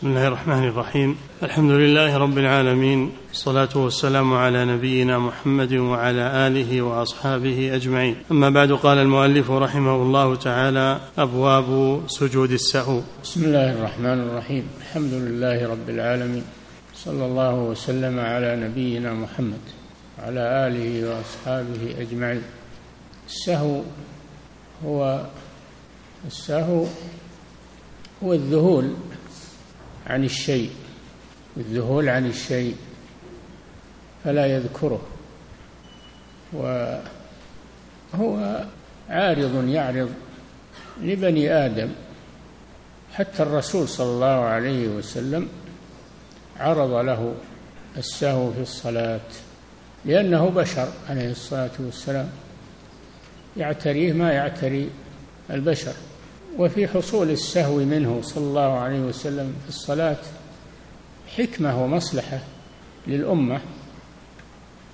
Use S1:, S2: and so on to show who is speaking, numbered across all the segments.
S1: بسم الله الرحمن الرحيم. الحمد لله رب العالمين. الصلاة والسلام على نبينا محمد وعلى آله وأصحابه أجمعين. أما بعد قال المؤلف رحمه الله تعالى أبواب سجود السهو.
S2: بسم الله الرحمن الرحيم. الحمد لله رب العالمين. صلى الله وسلم على نبينا محمد وعلى آله وأصحابه أجمعين. السهو هو السهو هو الذهول عن الشيء الذهول عن الشيء فلا يذكره. وهو عارض يعرض لبني آدم. حتى الرسول صلى الله عليه وسلم عرض له السهو في الصلاة لأنه بشر عليه الصلاة والسلام. يعتريه ما يعتري البشر. وفي حصول السهو منه صلى الله عليه وسلم في الصلاة حكمة ومصلحة للأمة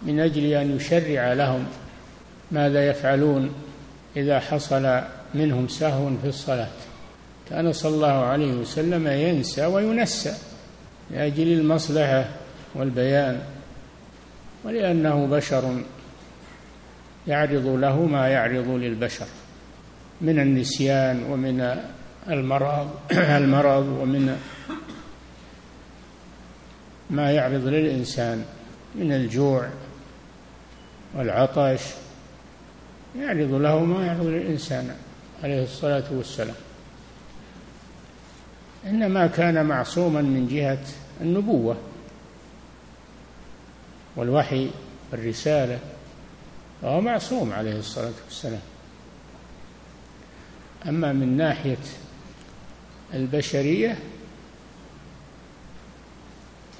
S2: من أجل أن يشرع لهم ماذا يفعلون إذا حصل منهم سهو في الصلاة. كان صلى الله عليه وسلم ينسى وينسى لأجل المصلحة والبيان ولأنه بشر يعرض له ما يعرض للبشر. من النسيان ومن المرض المرض ومن ما يعرض للإنسان من الجوع والعطش يعرض له ما يعرض للإنسان عليه الصلاة والسلام. إنما كان معصوما من جهة النبوة والوحي والرسالة وهو معصوم عليه الصلاة والسلام. أما من ناحية البشرية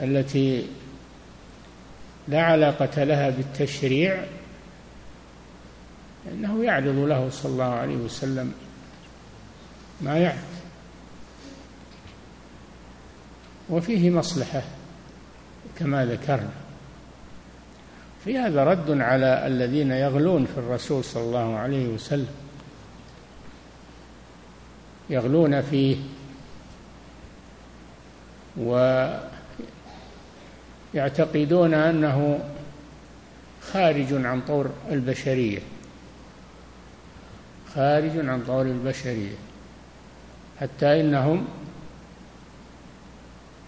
S2: التي لا علاقة لها بالتشريع إنه يعرض له صلى الله عليه وسلم ما يعرض وفيه مصلحة كما ذكرنا. في هذا رد على الذين يغلون في الرسول صلى الله عليه وسلم. يغلون فيه. ويعتقدون أنه خارج عن طور البشرية. خارج عن طور البشرية. حتى إنهم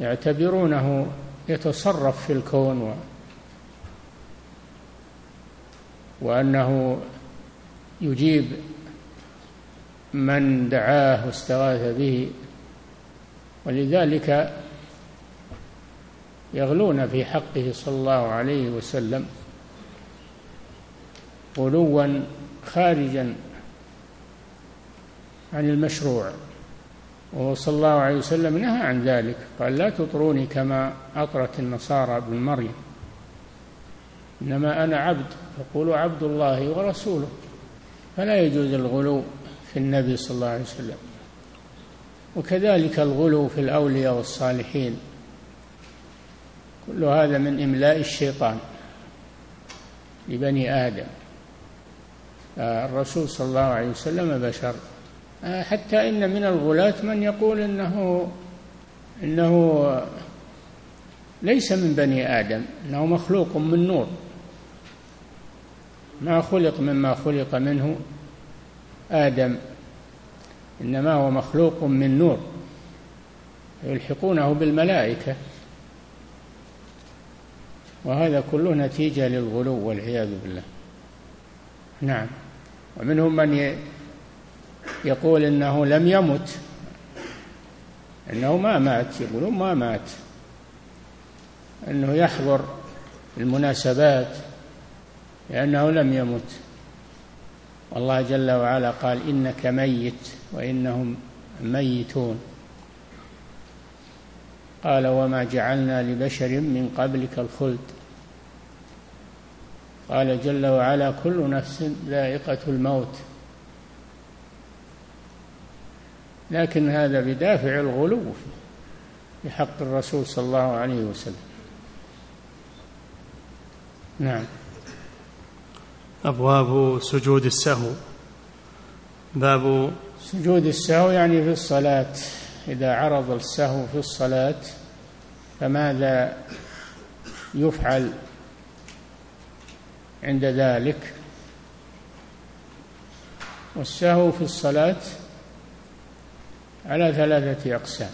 S2: يعتبرونه يتصرف في الكون و وأنه يجيب من دعاه واستغاث به. ولذلك يغلون في حقه صلى الله عليه وسلم غلوا خارجا عن المشروع. وهو صلى الله عليه وسلم نهى عن ذلك. قال لا تطروني كما أطرت النصارى ابن مريم. إنما أنا عبد فقولوا عبد الله ورسوله. فلا يجوز الغلو. في النبي صلى الله عليه وسلم. وكذلك الغلو في الأولياء والصالحين. كل هذا من إملاء الشيطان لبني آدم. الرسول صلى الله عليه وسلم بشر. حتى إن من الغلاة من يقول إنه إنه ليس من بني آدم إنه مخلوق من نور. ما خلق مما خلق منه. آدم إنما هو مخلوق من نور يلحقونه بالملائكة. وهذا كله نتيجة للغلو والعياذ بالله. نعم. ومنهم من يقول إنه لم يمت. إنه ما مات يقولون ما مات. أنه يحضر المناسبات لأنه لم يمت. والله جل وعلا قال إنك ميت وإنهم ميتون. قال وما جعلنا لبشر من قبلك الخلد. قال جل وعلا كل نفس ذائقة الموت. لكن هذا بدافع الغلو في حق الرسول صلى الله عليه وسلم. نعم.
S1: أبواب سجود السهو. باب
S2: سجود السهو يعني في الصلاة. إذا عرض السهو في الصلاة فماذا يفعل عند ذلك؟ والسهو في الصلاة على ثلاثة أقسام.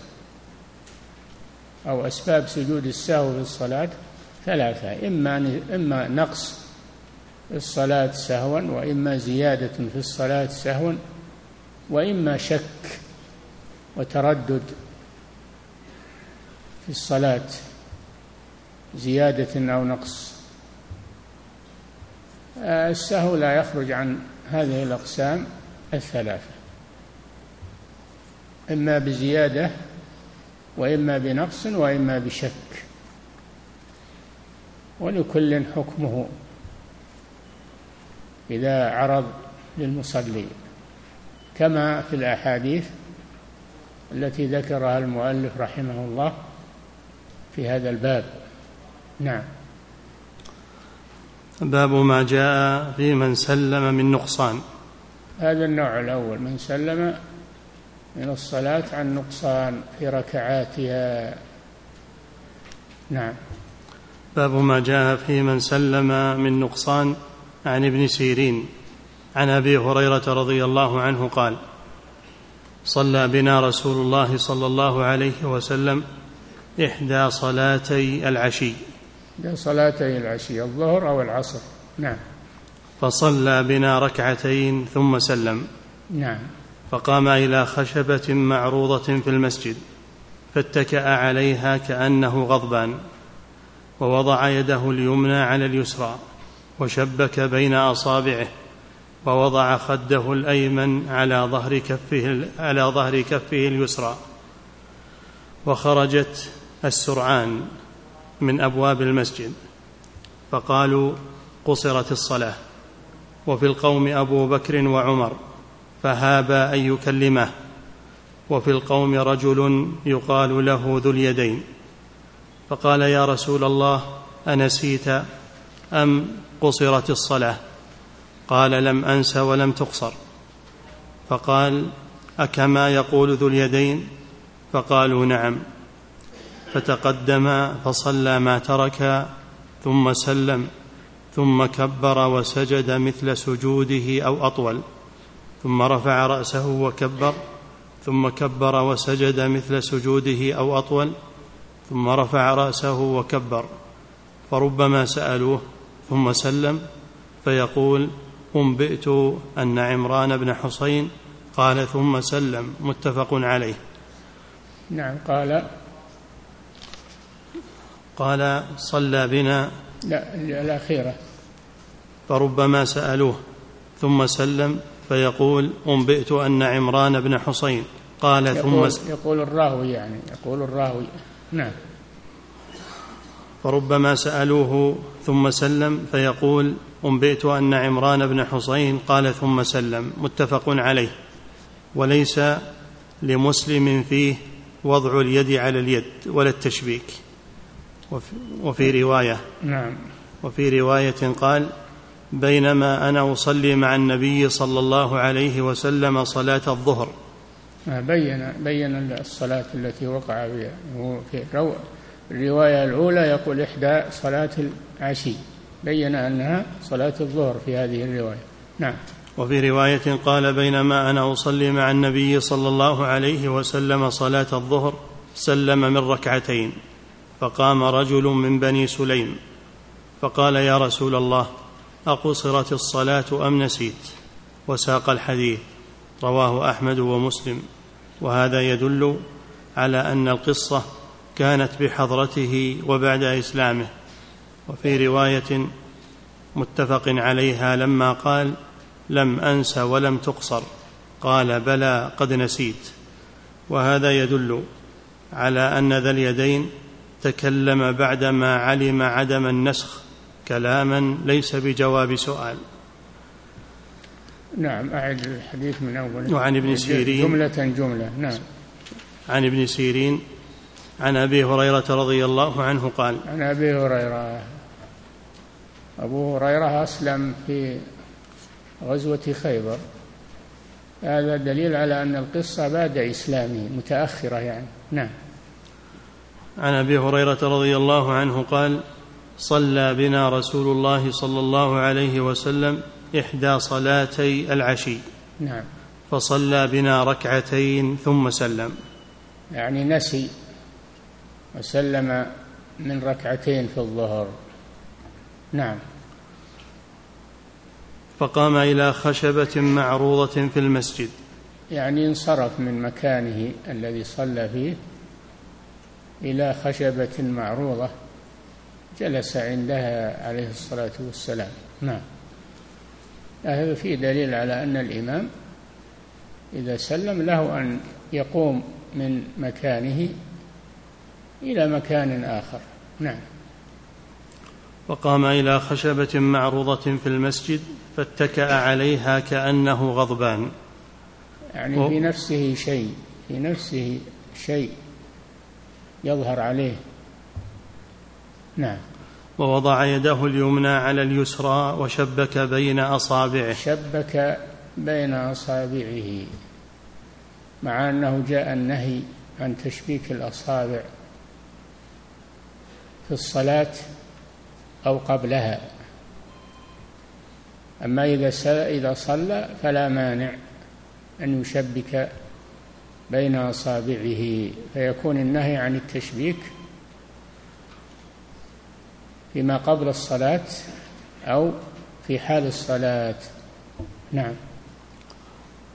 S2: أو أسباب سجود السهو في الصلاة ثلاثة. إما إما نقص الصلاة سهوا وإما زيادة في الصلاة سهوا وإما شك وتردد في الصلاة زيادة أو نقص. السهو لا يخرج عن هذه الأقسام الثلاثة. إما بزيادة وإما بنقص وإما بشك. ولكل حكمه إذا عرض للمصلي كما في الأحاديث التي ذكرها المؤلف رحمه الله في هذا الباب. نعم.
S1: باب ما جاء في من سلم من نقصان.
S2: هذا النوع الأول من سلم من الصلاة عن نقصان في ركعاتها. نعم.
S1: باب ما جاء في من سلم من نقصان. عن ابن سيرين عن أبي هريرة رضي الله عنه قال صلى بنا رسول الله صلى الله عليه وسلم إحدى صلاتي العشي.
S2: إحدى صلاتي العشي الظهر أو العصر. نعم.
S1: فصلى بنا ركعتين ثم سلم.
S2: نعم.
S1: فقام إلى خشبة معروضة في المسجد فاتكأ عليها كأنه غضبان ووضع يده اليمنى على اليسرى. وشبك بين أصابعه ووضع خده الأيمن على ظهر كفه على ظهر كفه اليسرى. وخرجت السرعان من أبواب المسجد. فقالوا قصرت الصلاة. وفي القوم أبو بكر وعمر فهابا أن يكلمه. وفي القوم رجل يقال له ذو اليدين. فقال يا رسول الله أنسيت أم قصرت الصلاة. قال لم أنس ولم تقصر. فقال أكما يقول ذو اليدين؟ فقالوا نعم. فتقدم فصلى ما ترك ثم سلم ثم كبر وسجد مثل سجوده أو أطول ثم رفع رأسه وكبر ثم كبر وسجد مثل سجوده أو أطول ثم رفع رأسه وكبر. فربما سألوه ثم سلم فيقول انبئت أن عمران بن حصين قال ثم سلم متفق عليه.
S2: نعم قال.
S1: قال صلى بنا
S2: لا الأخيرة.
S1: فربما سألوه ثم سلم فيقول أنبئت أن عمران بن حصين قال
S2: يقول
S1: ثم
S2: يقول الراوي يعني يقول الراوي. نعم.
S1: فربما سألوه ثم سلم فيقول أنبئت أن عمران بن حصين قال ثم سلم متفق عليه. وليس لمسلم فيه وضع اليد على اليد ولا التشبيك. وفي, رواية
S2: نعم.
S1: وفي رواية قال بينما أنا أصلي مع النبي صلى الله عليه وسلم صلاة الظهر
S2: بين بين الصلاة التي وقع بها هو في الرواية الأولى يقول إحدى صلاة العشي. بين أنها صلاة الظهر في هذه الرواية. نعم.
S1: وفي رواية قال بينما أنا أصلي مع النبي صلى الله عليه وسلم صلاة الظهر سلم من ركعتين. فقام رجل من بني سليم. فقال يا رسول الله أقصرت الصلاة أم نسيت؟ وساق الحديث. رواه أحمد ومسلم. وهذا يدل على أن القصة كانت بحضرته وبعد إسلامه. وفي رواية متفق عليها لما قال لم أنس ولم تقصر قال بلى قد نسيت وهذا يدل على أن ذا اليدين تكلم بعدما علم عدم النسخ كلاما ليس بجواب سؤال.
S2: نعم أعد الحديث من أول.
S1: وعن ابن سيرين.
S2: جملة جملة نعم.
S1: عن ابن سيرين عن أبي هريرة رضي الله عنه قال
S2: عن أبي هريرة. أبو هريرة أسلم في غزوة خيبر. هذا دليل على أن القصة بعد إسلامه متأخرة يعني. نعم.
S1: عن أبي هريرة رضي الله عنه قال صلى بنا رسول الله صلى الله عليه وسلم إحدى صلاتي العشي.
S2: نعم.
S1: فصلى بنا ركعتين ثم سلم.
S2: يعني نسي. وسلم من ركعتين في الظهر. نعم.
S1: فقام إلى خشبة معروضة في المسجد.
S2: يعني انصرف من مكانه الذي صلى فيه إلى خشبة معروضة جلس عندها عليه الصلاة والسلام. نعم. هذا فيه دليل على أن الإمام إذا سلم له أن يقوم من مكانه إلى مكان آخر. نعم.
S1: وقام إلى خشبة معروضة في المسجد فاتكأ عليها كأنه غضبان.
S2: يعني في نفسه شيء في نفسه شيء يظهر عليه. نعم.
S1: ووضع يده اليمنى على اليسرى وشبك بين أصابعه.
S2: شبك بين أصابعه مع أنه جاء النهي عن تشبيك الأصابع. في الصلاة أو قبلها. أما إذا إذا صلى فلا مانع أن يشبك بين أصابعه فيكون النهي عن التشبيك فيما قبل الصلاة أو في حال الصلاة. نعم.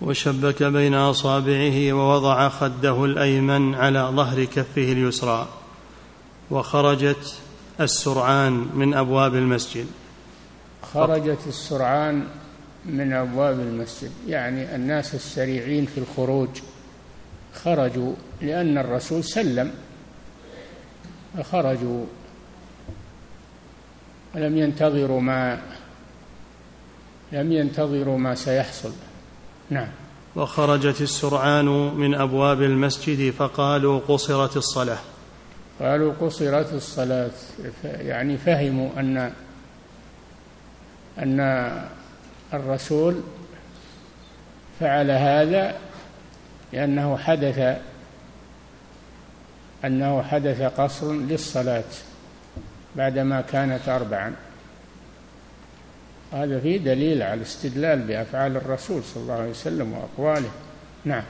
S1: وشبك بين أصابعه ووضع خده الأيمن على ظهر كفه اليسرى. وخرجت السرعان من أبواب المسجد.
S2: خرجت السرعان من أبواب المسجد. يعني الناس السريعين في الخروج خرجوا لأن الرسول سلم. فخرجوا. ولم ينتظروا ما لم ينتظروا ما سيحصل. نعم.
S1: وخرجت السرعان من أبواب المسجد فقالوا قصرت الصلاة.
S2: قالوا قصرت الصلاة يعني فهموا أن أن الرسول فعل هذا لأنه حدث أنه حدث قصر للصلاة بعدما كانت أربعا. هذا فيه دليل على الاستدلال بأفعال الرسول صلى الله عليه وسلم وأقواله. نعم.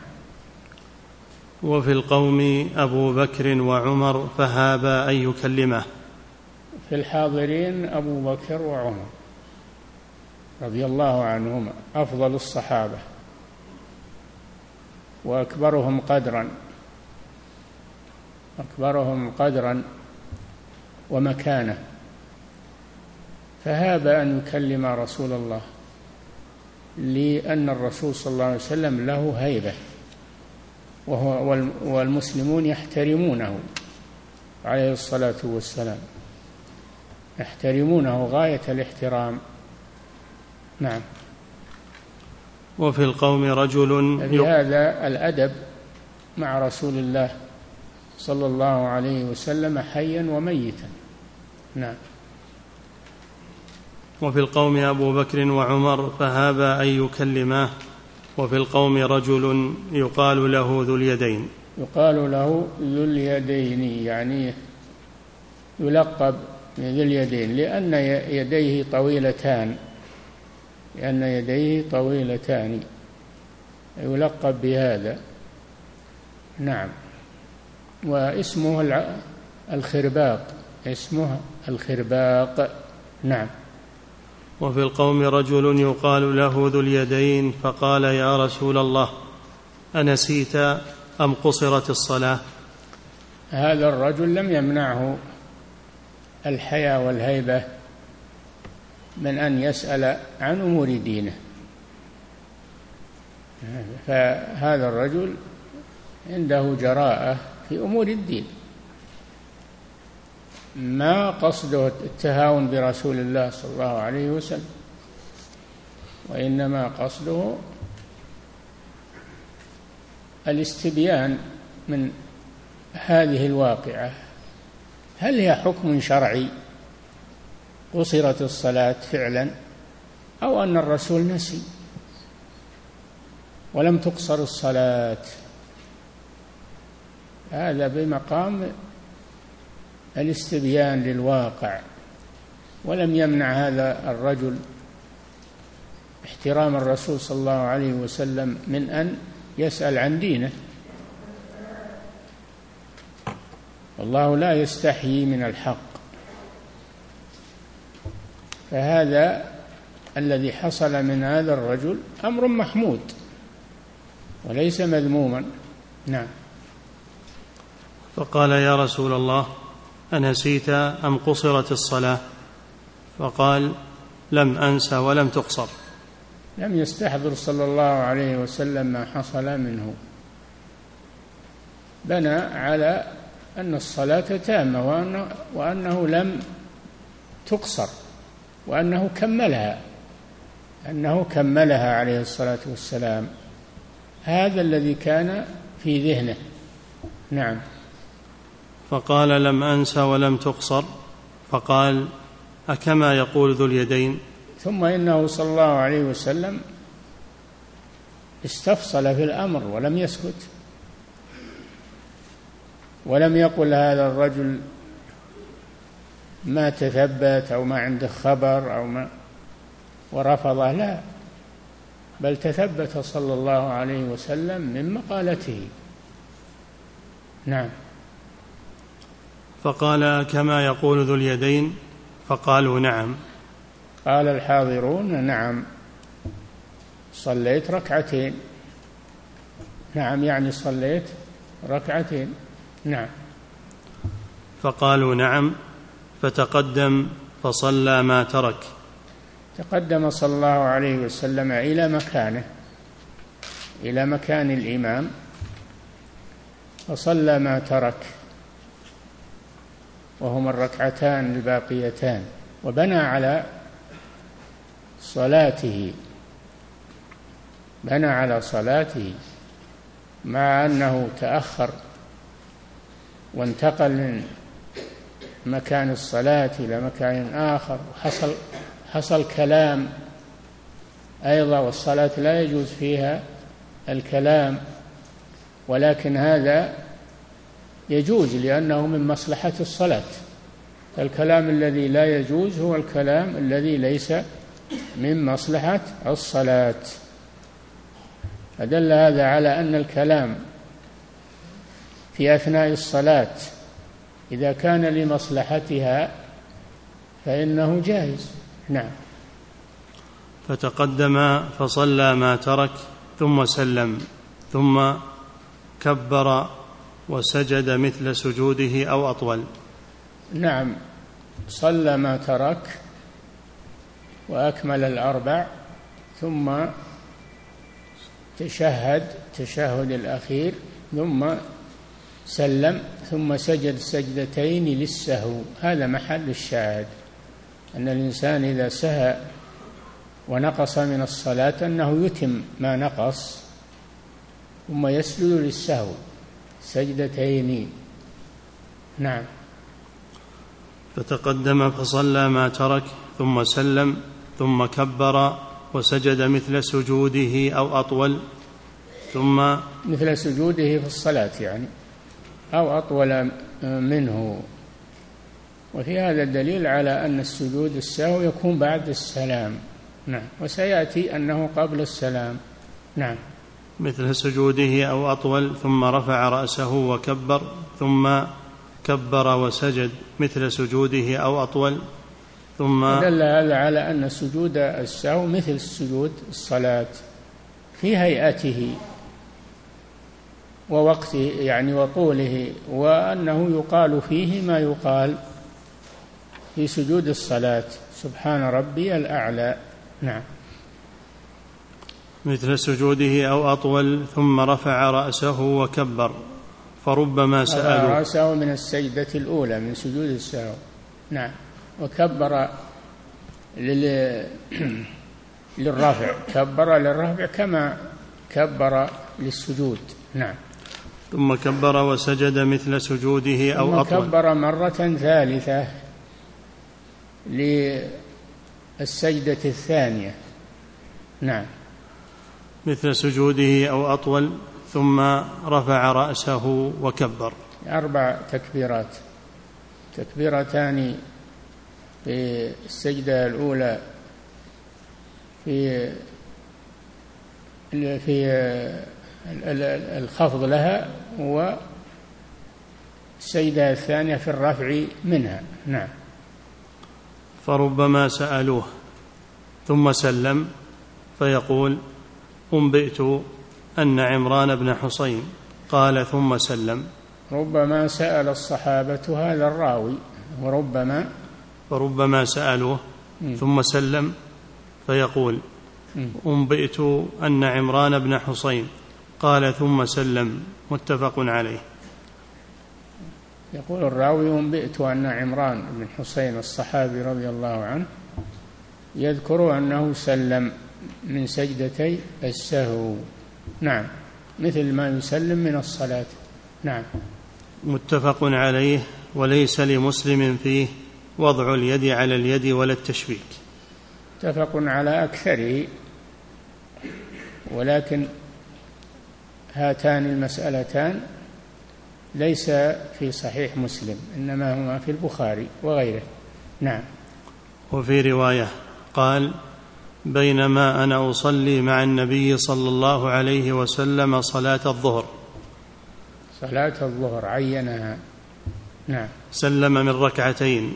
S1: وفي القوم أبو بكر وعمر فهابا أن يكلمه.
S2: في الحاضرين أبو بكر وعمر رضي الله عنهما أفضل الصحابة وأكبرهم قدرا أكبرهم قدرا ومكانه. فهاب أن يكلم رسول الله لأن الرسول صلى الله عليه وسلم له هيبة. وهو والمسلمون يحترمونه عليه الصلاة والسلام. يحترمونه غاية الاحترام. نعم.
S1: وفي القوم رجل
S2: بهذا الأدب مع رسول الله صلى الله عليه وسلم حيا وميتا. نعم.
S1: وفي القوم أبو بكر وعمر فهابا أن يكلماه. وفي القوم رجل يقال له ذو اليدين.
S2: يقال له ذو اليدين يعني يلقب ذو اليدين لأن يديه طويلتان لأن يديه طويلتان يلقب بهذا. نعم. واسمه الخرباق اسمه الخرباق. نعم.
S1: وفي القوم رجل يقال له ذو اليدين فقال يا رسول الله أنسيت أم قصرت الصلاة؟
S2: هذا الرجل لم يمنعه الحياء والهيبة من أن يسأل عن أمور دينه. فهذا الرجل عنده جراءة في أمور الدين. ما قصده التهاون برسول الله صلى الله عليه وسلم وإنما قصده الاستبيان من هذه الواقعة. هل هي حكم شرعي؟ قصرت الصلاة فعلا أو أن الرسول نسي؟ ولم تقصر الصلاة. هذا بمقام الاستبيان للواقع ولم يمنع هذا الرجل احترام الرسول صلى الله عليه وسلم من أن يسأل عن دينه. والله لا يستحيي من الحق. فهذا الذي حصل من هذا الرجل أمر محمود وليس مذموما. نعم.
S1: فقال يا رسول الله أنسيت أم قصرت الصلاة؟ فقال لم أنس ولم تقصر.
S2: لم يستحضر صلى الله عليه وسلم ما حصل منه. بنى على أن الصلاة تامة وأنه, وأنه لم تقصر وأنه كملها أنه كملها عليه الصلاة والسلام. هذا الذي كان في ذهنه. نعم.
S1: فقال لم أنس ولم تقصر. فقال أكما يقول ذو اليدين؟
S2: ثم إنه صلى الله عليه وسلم استفصل في الأمر ولم يسكت. ولم يقل هذا الرجل ما تثبت أو ما عنده خبر أو ما ورفضه لا بل تثبت صلى الله عليه وسلم من مقالته. نعم.
S1: فقال كما يقول ذو اليدين؟ فقالوا نعم.
S2: قال الحاضرون نعم. صليت ركعتين. نعم يعني صليت ركعتين. نعم.
S1: فقالوا نعم فتقدم فصلى ما ترك.
S2: تقدم صلى الله عليه وسلم إلى مكانه إلى مكان الإمام فصلى ما ترك. وهما الركعتان الباقيتان وبنى على صلاته بنى على صلاته مع أنه تأخر وانتقل من مكان الصلاة إلى مكان آخر وحصل حصل كلام أيضا والصلاة لا يجوز فيها الكلام ولكن هذا يجوز لأنه من مصلحة الصلاة. الكلام الذي لا يجوز هو الكلام الذي ليس من مصلحة الصلاة. فدل هذا على أن الكلام في أثناء الصلاة إذا كان لمصلحتها فإنه جائز. نعم.
S1: فتقدم فصلى ما ترك ثم سلم ثم كبر وسجد مثل سجوده أو أطول.
S2: نعم صلى ما ترك وأكمل الأربع ثم تشهد تشهد الأخير ثم سلم ثم سجد سجدتين للسهو. هذا محل الشاهد. أن الإنسان إذا سهى ونقص من الصلاة أنه يتم ما نقص ثم يسجد للسهو. سجدتين. نعم.
S1: فتقدم فصلى ما ترك ثم سلم ثم كبر وسجد مثل سجوده أو أطول ثم
S2: مثل سجوده في الصلاة يعني أو أطول منه. وفي هذا الدليل على أن السجود السهو يكون بعد السلام. نعم. وسيأتي أنه قبل السلام. نعم.
S1: مثل سجوده أو أطول ثم رفع رأسه وكبر ثم كبر وسجد مثل سجوده أو أطول ثم
S2: دل هذا على أن سجود السهو مثل سجود الصلاة في هيئته ووقته يعني وطوله وأنه يقال فيه ما يقال في سجود الصلاة. سبحان ربي الأعلى. نعم.
S1: مثل سجوده أو أطول ثم رفع رأسه وكبر فربما سألوا.
S2: رأسه من السجدة الأولى من سجود السهو. نعم. وكبر لل... للرفع. كبر للرفع كما كبر للسجود. نعم.
S1: ثم كبر وسجد مثل سجوده أو
S2: ثم
S1: أطول.
S2: كبر مرة ثالثة للسجدة الثانية. نعم.
S1: مثل سجوده أو أطول ثم رفع رأسه وكبر.
S2: أربع تكبيرات. تكبيرتان في السجدة الأولى في في الخفض لها والسجدة الثانية في الرفع منها. نعم.
S1: فربما سألوه ثم سلم فيقول أنبئت أن عمران بن حصين قال ثم سلم.
S2: ربما سأل الصحابة هذا الراوي وربما
S1: فربما سألوه ثم سلم فيقول أنبئت أن عمران بن حصين قال ثم سلم متفق عليه.
S2: يقول الراوي أنبئت أن عمران بن حسين الصحابي رضي الله عنه يذكر أنه سلم. من سجدتي السهو. نعم. مثل ما يسلم من الصلاة. نعم.
S1: متفق عليه وليس لمسلم فيه وضع اليد على اليد ولا التشبيك.
S2: متفق على أكثره ولكن هاتان المسألتان ليس في صحيح مسلم إنما هما في البخاري وغيره. نعم.
S1: وفي رواية قال بينما أنا أصلي مع النبي صلى الله عليه وسلم صلاة الظهر.
S2: صلاة الظهر عينها. نعم.
S1: سلم من ركعتين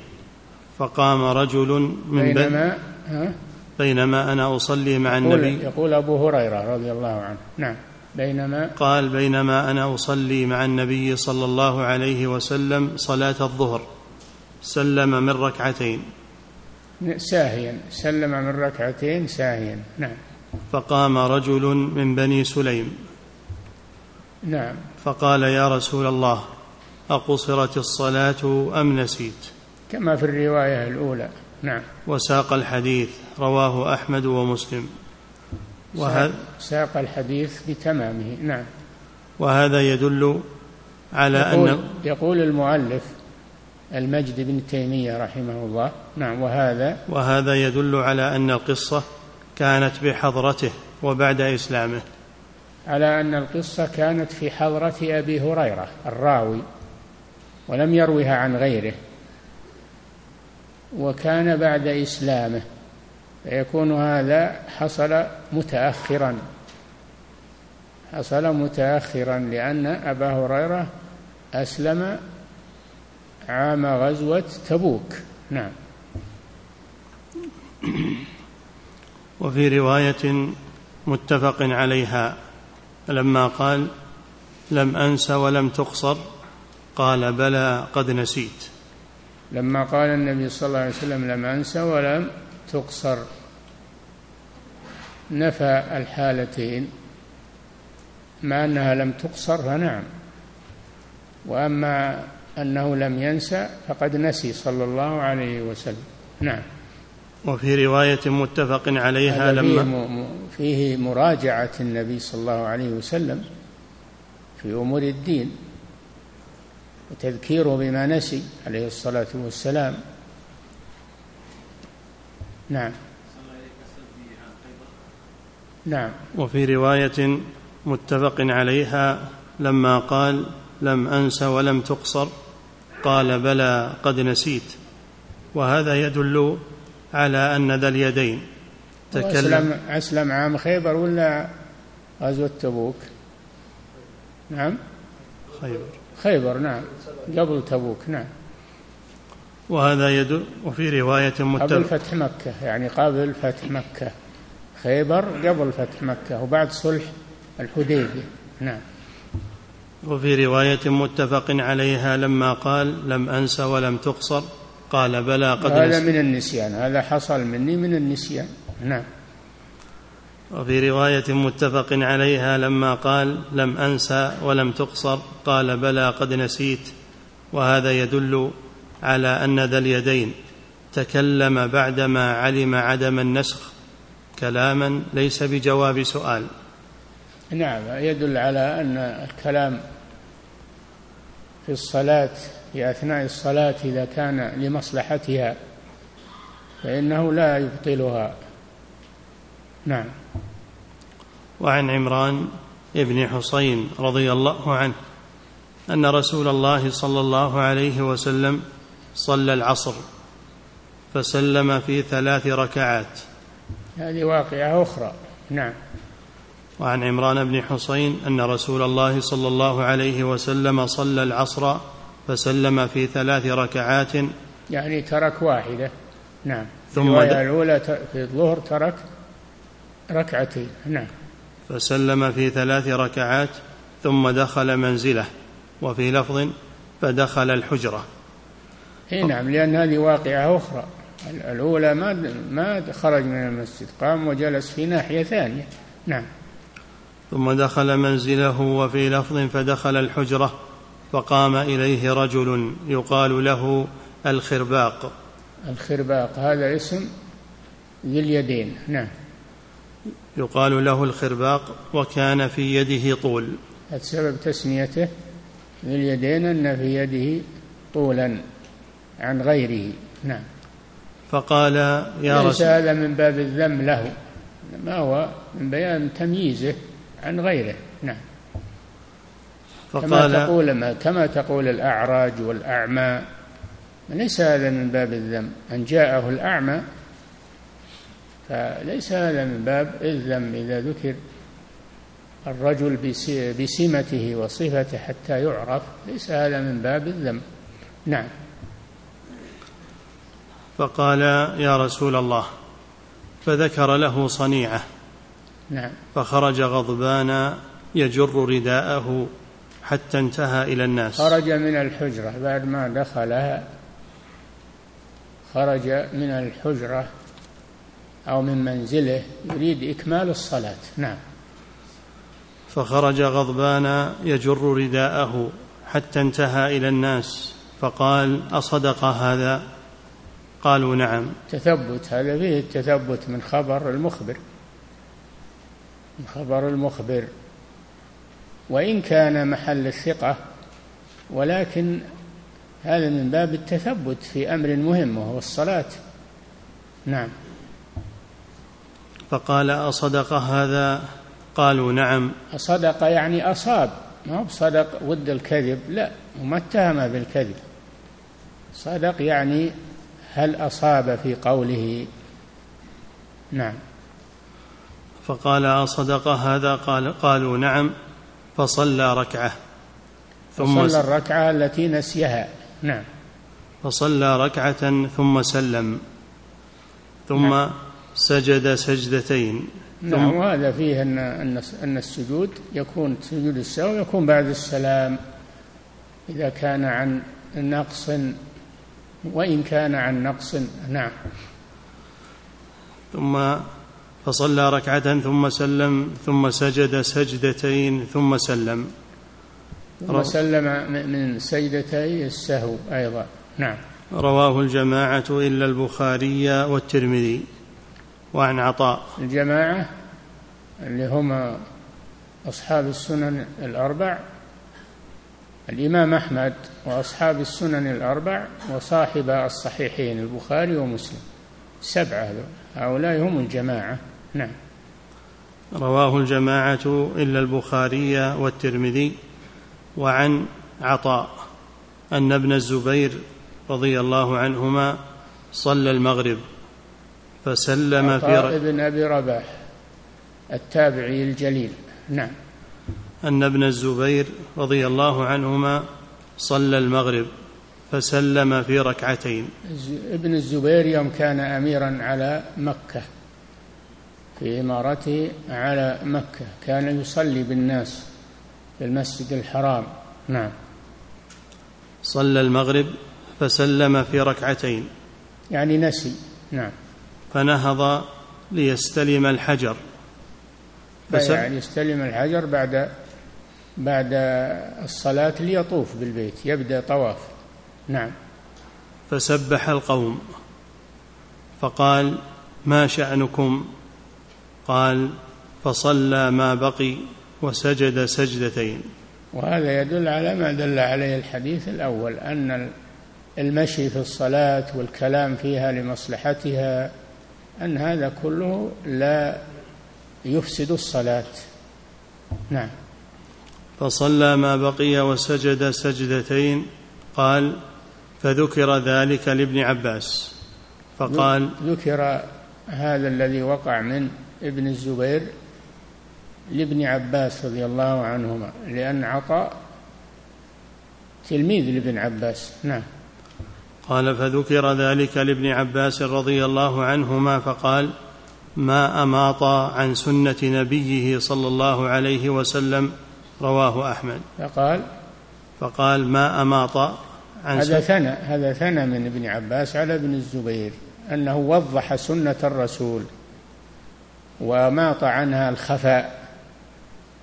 S1: فقام رجل من
S2: بينما ها؟
S1: بينما أنا أصلي مع النبي.
S2: يقول أبو هريرة رضي الله عنه. نعم. بينما
S1: قال بينما أنا أصلي مع النبي صلى الله عليه وسلم صلاة الظهر. سلم من ركعتين.
S2: ساهيا سلم من ركعتين ساهيا. نعم.
S1: فقام رجل من بني سليم.
S2: نعم.
S1: فقال يا رسول الله أقصرت الصلاة أم نسيت؟
S2: كما في الرواية الأولى. نعم.
S1: وساق الحديث رواه أحمد ومسلم.
S2: وهذا ساق الحديث بتمامه. نعم.
S1: وهذا يدل على
S2: يقول
S1: أن
S2: يقول المؤلف المجد بن تيمية رحمه الله. نعم وهذا
S1: وهذا يدل على أن القصة كانت بحضرته وبعد إسلامه.
S2: على أن القصة كانت في حضرة أبي هريرة الراوي ولم يروها عن غيره وكان بعد إسلامه. فيكون هذا حصل متأخرا. حصل متأخرا لأن أبا هريرة أسلم عام غزوة تبوك. نعم.
S1: وفي رواية متفق عليها لما قال لم أنس ولم تقصر قال بلى قد نسيت.
S2: لما قال النبي صلى الله عليه وسلم لم أنس ولم تقصر نفى الحالتين. مع أنها لم تقصر فنعم وأما أنه لم ينسى فقد نسي صلى الله عليه وسلم. نعم.
S1: وفي رواية متفق عليها لما
S2: فيه, فيه مراجعة النبي صلى الله عليه وسلم في أمور الدين وتذكيره بما نسي عليه الصلاة والسلام. نعم. نعم.
S1: وفي رواية متفق عليها لما قال لم أنس ولم تقصر. قال بلى قد نسيت. وهذا يدل على أن ذا اليدين.
S2: أسلم, أسلم عام خيبر ولا غزوة تبوك؟ نعم.
S1: خيبر.
S2: خيبر نعم. قبل تبوك نعم.
S1: وهذا يدل وفي رواية
S2: قبل
S1: متفق
S2: فتح مكة يعني قبل فتح مكة. خيبر قبل فتح مكة وبعد صلح الحديبية. نعم.
S1: وفي رواية متفق عليها لما قال لم أنس ولم تقصر قال بلى قد
S2: هذا من النسيان هذا حصل مني من النسيان. نعم.
S1: وفي رواية متفق عليها لما قال لم أنسى ولم تقصر قال بلى قد نسيت. وهذا يدل على أن ذا اليدين تكلم بعدما علم عدم النسخ كلاما ليس بجواب سؤال.
S2: نعم يدل على أن الكلام في الصلاة في أثناء الصلاة إذا كان لمصلحتها فإنه لا يبطلها. نعم.
S1: وعن عمران ابن حصين رضي الله عنه أن رسول الله صلى الله عليه وسلم صلى العصر فسلم في ثلاث ركعات.
S2: هذه واقعة أخرى. نعم.
S1: وعن عمران بن حصين أن رسول الله صلى الله عليه وسلم صلى العصر فسلم في ثلاث ركعات.
S2: يعني ترك واحدة. نعم.
S1: ثم
S2: الرواية الأولى في الظهر ترك ركعتين. نعم.
S1: فسلم في ثلاث ركعات ثم دخل منزله. وفي لفظ فدخل الحجرة.
S2: إي نعم لأن هذه واقعة أخرى. الأولى ما ما خرج من المسجد قام وجلس في ناحية ثانية. نعم.
S1: ثم دخل منزله وفي لفظ فدخل الحجرة فقام إليه رجل يقال له الخرباق.
S2: الخرباق هذا اسم ذي اليدين نعم.
S1: يقال له الخرباق وكان في يده طول.
S2: سبب تسميته ذي اليدين أن في يده طولا عن غيره نعم.
S1: فقال يا رسول
S2: هذا من باب الذم له ما هو؟ من بيان تمييزه. عن غيره. نعم. كما
S1: فقال
S2: تقول ما كما تقول الأعراج والأعمى. ليس هذا من باب الذم. أن جاءه الأعمى فليس هذا من باب الذم إذا ذكر الرجل بسمته وصفته حتى يعرف. ليس هذا من باب الذم. نعم.
S1: فقال يا رسول الله فذكر له صنيعة.
S2: نعم.
S1: فخرج غضبان يجر رداءه حتى انتهى إلى الناس.
S2: خرج من الحجرة بعد ما دخلها خرج من الحجرة أو من منزله يريد إكمال الصلاة. نعم.
S1: فخرج غضبان يجر رداءه حتى انتهى إلى الناس. فقال أصدق هذا؟ قالوا نعم.
S2: تثبت هذا فيه التثبت من خبر المخبر. خبر المخبر. وإن كان محل الثقة ولكن هذا من باب التثبت في أمر مهم وهو الصلاة. نعم.
S1: فقال أصدق هذا؟ قالوا نعم.
S2: صدق يعني أصاب. ما هو بصدق ود الكذب؟ لا وما اتهم بالكذب. صدق يعني هل أصاب في قوله؟ نعم.
S1: فقال أصدق هذا؟ قال قالوا نعم. فصلى ركعة.
S2: ثم صلى الركعة التي نسيها. نعم.
S1: فصلى ركعة ثم سلم. ثم نعم. سجد سجدتين.
S2: نعم وهذا فيه أن أن أن السجود يكون سجود السهو يكون بعد السلام. إذا كان عن نقص وإن كان عن نقص نعم.
S1: ثم فصلى ركعة ثم سلم ثم سجد سجدتين ثم سلم.
S2: ثم سلم من سجدتي السهو أيضا. نعم.
S1: رواه الجماعة إلا البخاري والترمذي. وعن عطاء.
S2: الجماعة اللي هم أصحاب السنن الأربع الإمام أحمد وأصحاب السنن الأربع وصاحب الصحيحين البخاري ومسلم. سبعة هؤلاء هم الجماعة. نعم.
S1: رواه الجماعة إلا البخاري والترمذي وعن عطاء أن ابن الزبير رضي الله عنهما صلى المغرب فسلم في
S2: رأي ابن أبي رباح التابعي الجليل. نعم.
S1: أن ابن الزبير رضي الله عنهما صلى المغرب فسلم في ركعتين.
S2: ابن الزبير يوم كان أميرا على مكة. في إمارته على مكة كان يصلي بالناس في المسجد الحرام. نعم.
S1: صلى المغرب فسلم في ركعتين.
S2: يعني نسي. نعم.
S1: فنهض ليستلم الحجر.
S2: يعني يستلم الحجر بعد بعد الصلاة ليطوف بالبيت يبدأ طواف. نعم.
S1: فسبح القوم. فقال ما شأنكم قال فصلى ما بقي وسجد سجدتين.
S2: وهذا يدل على ما دل عليه الحديث الأول أن المشي في الصلاة والكلام فيها لمصلحتها أن هذا كله لا يفسد الصلاة. نعم.
S1: فصلى ما بقي وسجد سجدتين قال فذكر ذلك لابن عباس. فقال
S2: ذكر هذا الذي وقع من ابن الزبير لابن عباس رضي الله عنهما لأن عطاء تلميذ لابن عباس. نعم.
S1: قال فذكر ذلك لابن عباس رضي الله عنهما فقال ما أماط عن سنة نبيه صلى الله عليه وسلم رواه أحمد.
S2: فقال
S1: فقال ما أماط
S2: عن هذا ثنى هذا ثنى من ابن عباس على ابن الزبير أنه وضح سنة الرسول. واماط عنها الخفاء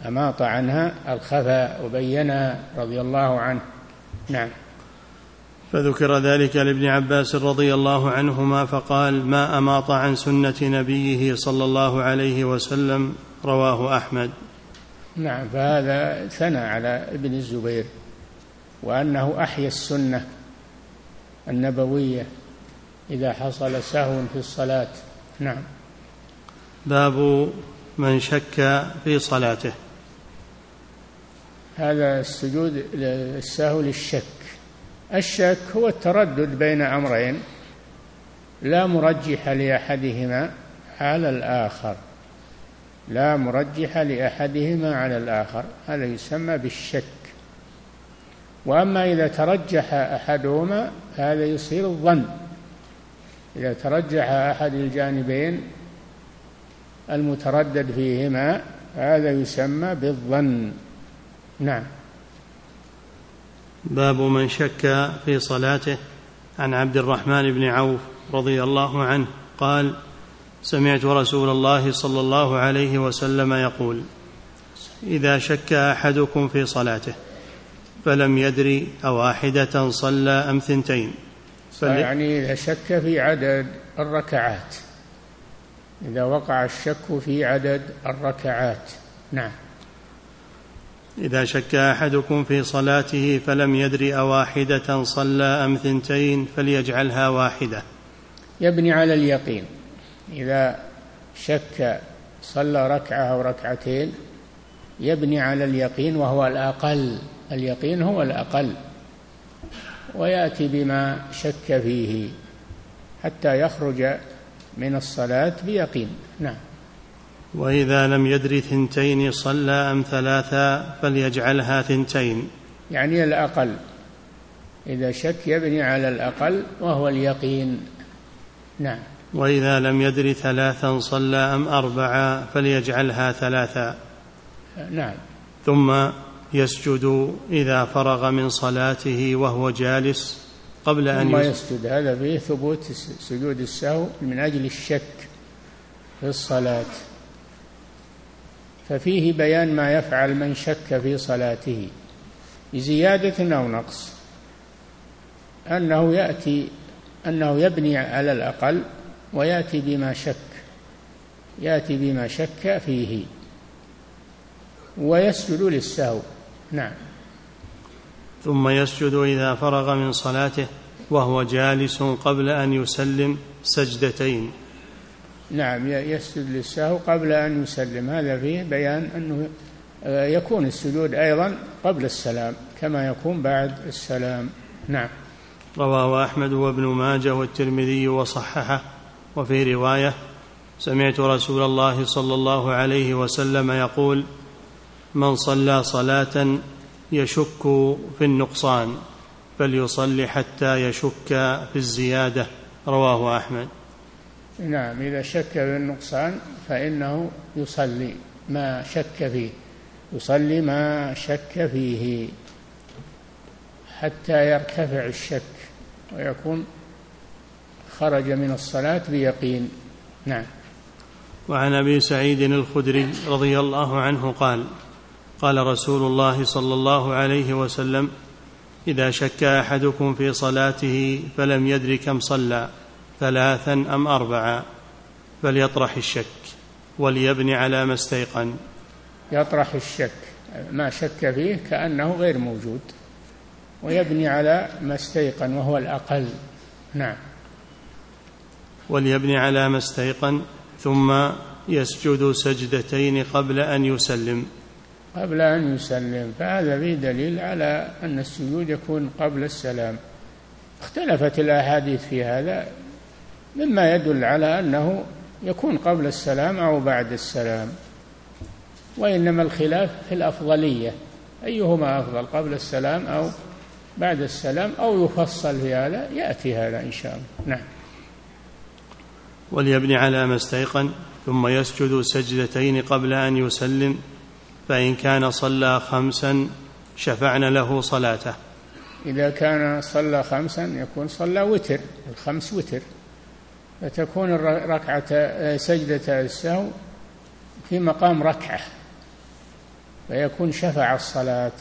S2: أماط عنها الخفاء وبينها رضي الله عنه. نعم.
S1: فذكر ذلك لابن عباس رضي الله عنهما فقال ما أماط عن سنة نبيه صلى الله عليه وسلم؟ رواه أحمد.
S2: نعم فهذا ثنى على ابن الزبير وأنه أحيا السنة النبوية إذا حصل سهو في الصلاة. نعم.
S1: باب من شك في صلاته.
S2: هذا السجود السهو للشك. الشك هو التردد بين أمرين. لا مرجح لأحدهما على الآخر. لا مرجح لأحدهما على الآخر. هذا يسمى بالشك. وأما إذا ترجح أحدهما هذا يصير الظن. إذا ترجح أحد الجانبين المتردد فيهما هذا يسمى بالظن. نعم.
S1: باب من شك في صلاته. عن عبد الرحمن بن عوف رضي الله عنه قال سمعت رسول الله صلى الله عليه وسلم يقول إذا شك أحدكم في صلاته فلم يدري اواحده صلى أم ثنتين.
S2: فل... يعني إذا شك في عدد الركعات. إذا وقع الشك في عدد الركعات. نعم.
S1: إذا شك أحدكم في صلاته فلم يدر أواحدة صلى أم ثنتين فليجعلها واحدة.
S2: يبني على اليقين. إذا شك صلى ركعة أو ركعتين يبني على اليقين وهو الأقل. اليقين هو الأقل. ويأتي بما شك فيه حتى يخرج من الصلاة بيقين. نعم.
S1: وإذا لم يدر ثنتين صلى أم ثلاثا فليجعلها ثنتين.
S2: يعني الأقل. إذا شك يبني على الأقل وهو اليقين. نعم.
S1: وإذا لم يدر ثلاثا صلى أم أربعا فليجعلها ثلاثا.
S2: نعم.
S1: ثم يسجد إذا فرغ من صلاته وهو جالس قبل أن
S2: ثم يسجد. هذا فيه ثبوت سجود السهو من أجل الشك في الصلاة. ففيه بيان ما يفعل من شك في صلاته بزيادة أو نقص. أنه يأتي أنه يبني على الأقل ويأتي بما شك يأتي بما شك فيه ويسجد للسهو. نعم.
S1: ثم يسجد إذا فرغ من صلاته وهو جالس قبل أن يسلم سجدتين.
S2: نعم يسجد للسهو قبل أن يسلم. هذا فيه بيان أنه آه، يكون السجود أيضا قبل السلام كما يكون بعد السلام. نعم.
S1: رواه أحمد وابن ماجه والترمذي وصححه. وفي رواية سمعت رسول الله صلى الله عليه وسلم يقول من صلى صلاة يشك في النقصان فليصلي حتى يشك في الزيادة. رواه أحمد.
S2: نعم إذا شك في النقصان فإنه يصلي ما شك فيه. يصلي ما شك فيه. حتى يرتفع الشك ويكون خرج من الصلاة بيقين. نعم.
S1: وعن أبي سعيد الخدري رضي الله عنه قال قال رسول الله صلى الله عليه وسلم إذا شك أحدكم في صلاته فلم يدر كم صلى ثلاثا أم اربعا فليطرح الشك وليبني على ما استيقن.
S2: يطرح الشك ما شك فيه كأنه غير موجود ويبني على ما استيقن وهو الأقل. نعم.
S1: وليبني على ما استيقن ثم يسجد سجدتين قبل أن يسلم.
S2: قبل أن يسلم فهذا فيه دليل على أن السجود يكون قبل السلام. اختلفت الأحاديث في هذا مما يدل على أنه يكون قبل السلام أو بعد السلام. وإنما الخلاف في الأفضلية أيهما أفضل قبل السلام أو بعد السلام؟ أو يفصل في هذا؟ يأتي هذا إن شاء الله. نعم.
S1: وليبني على ما استيقن ثم يسجد سجدتين قبل أن يسلم. فإن كان صلى خمسا شفعنا له صلاته.
S2: إذا كان صلى خمسا يكون صلى وتر الخمس وتر. فتكون ركعة سجدة السهو في مقام ركعة. فيكون شفع الصلاة.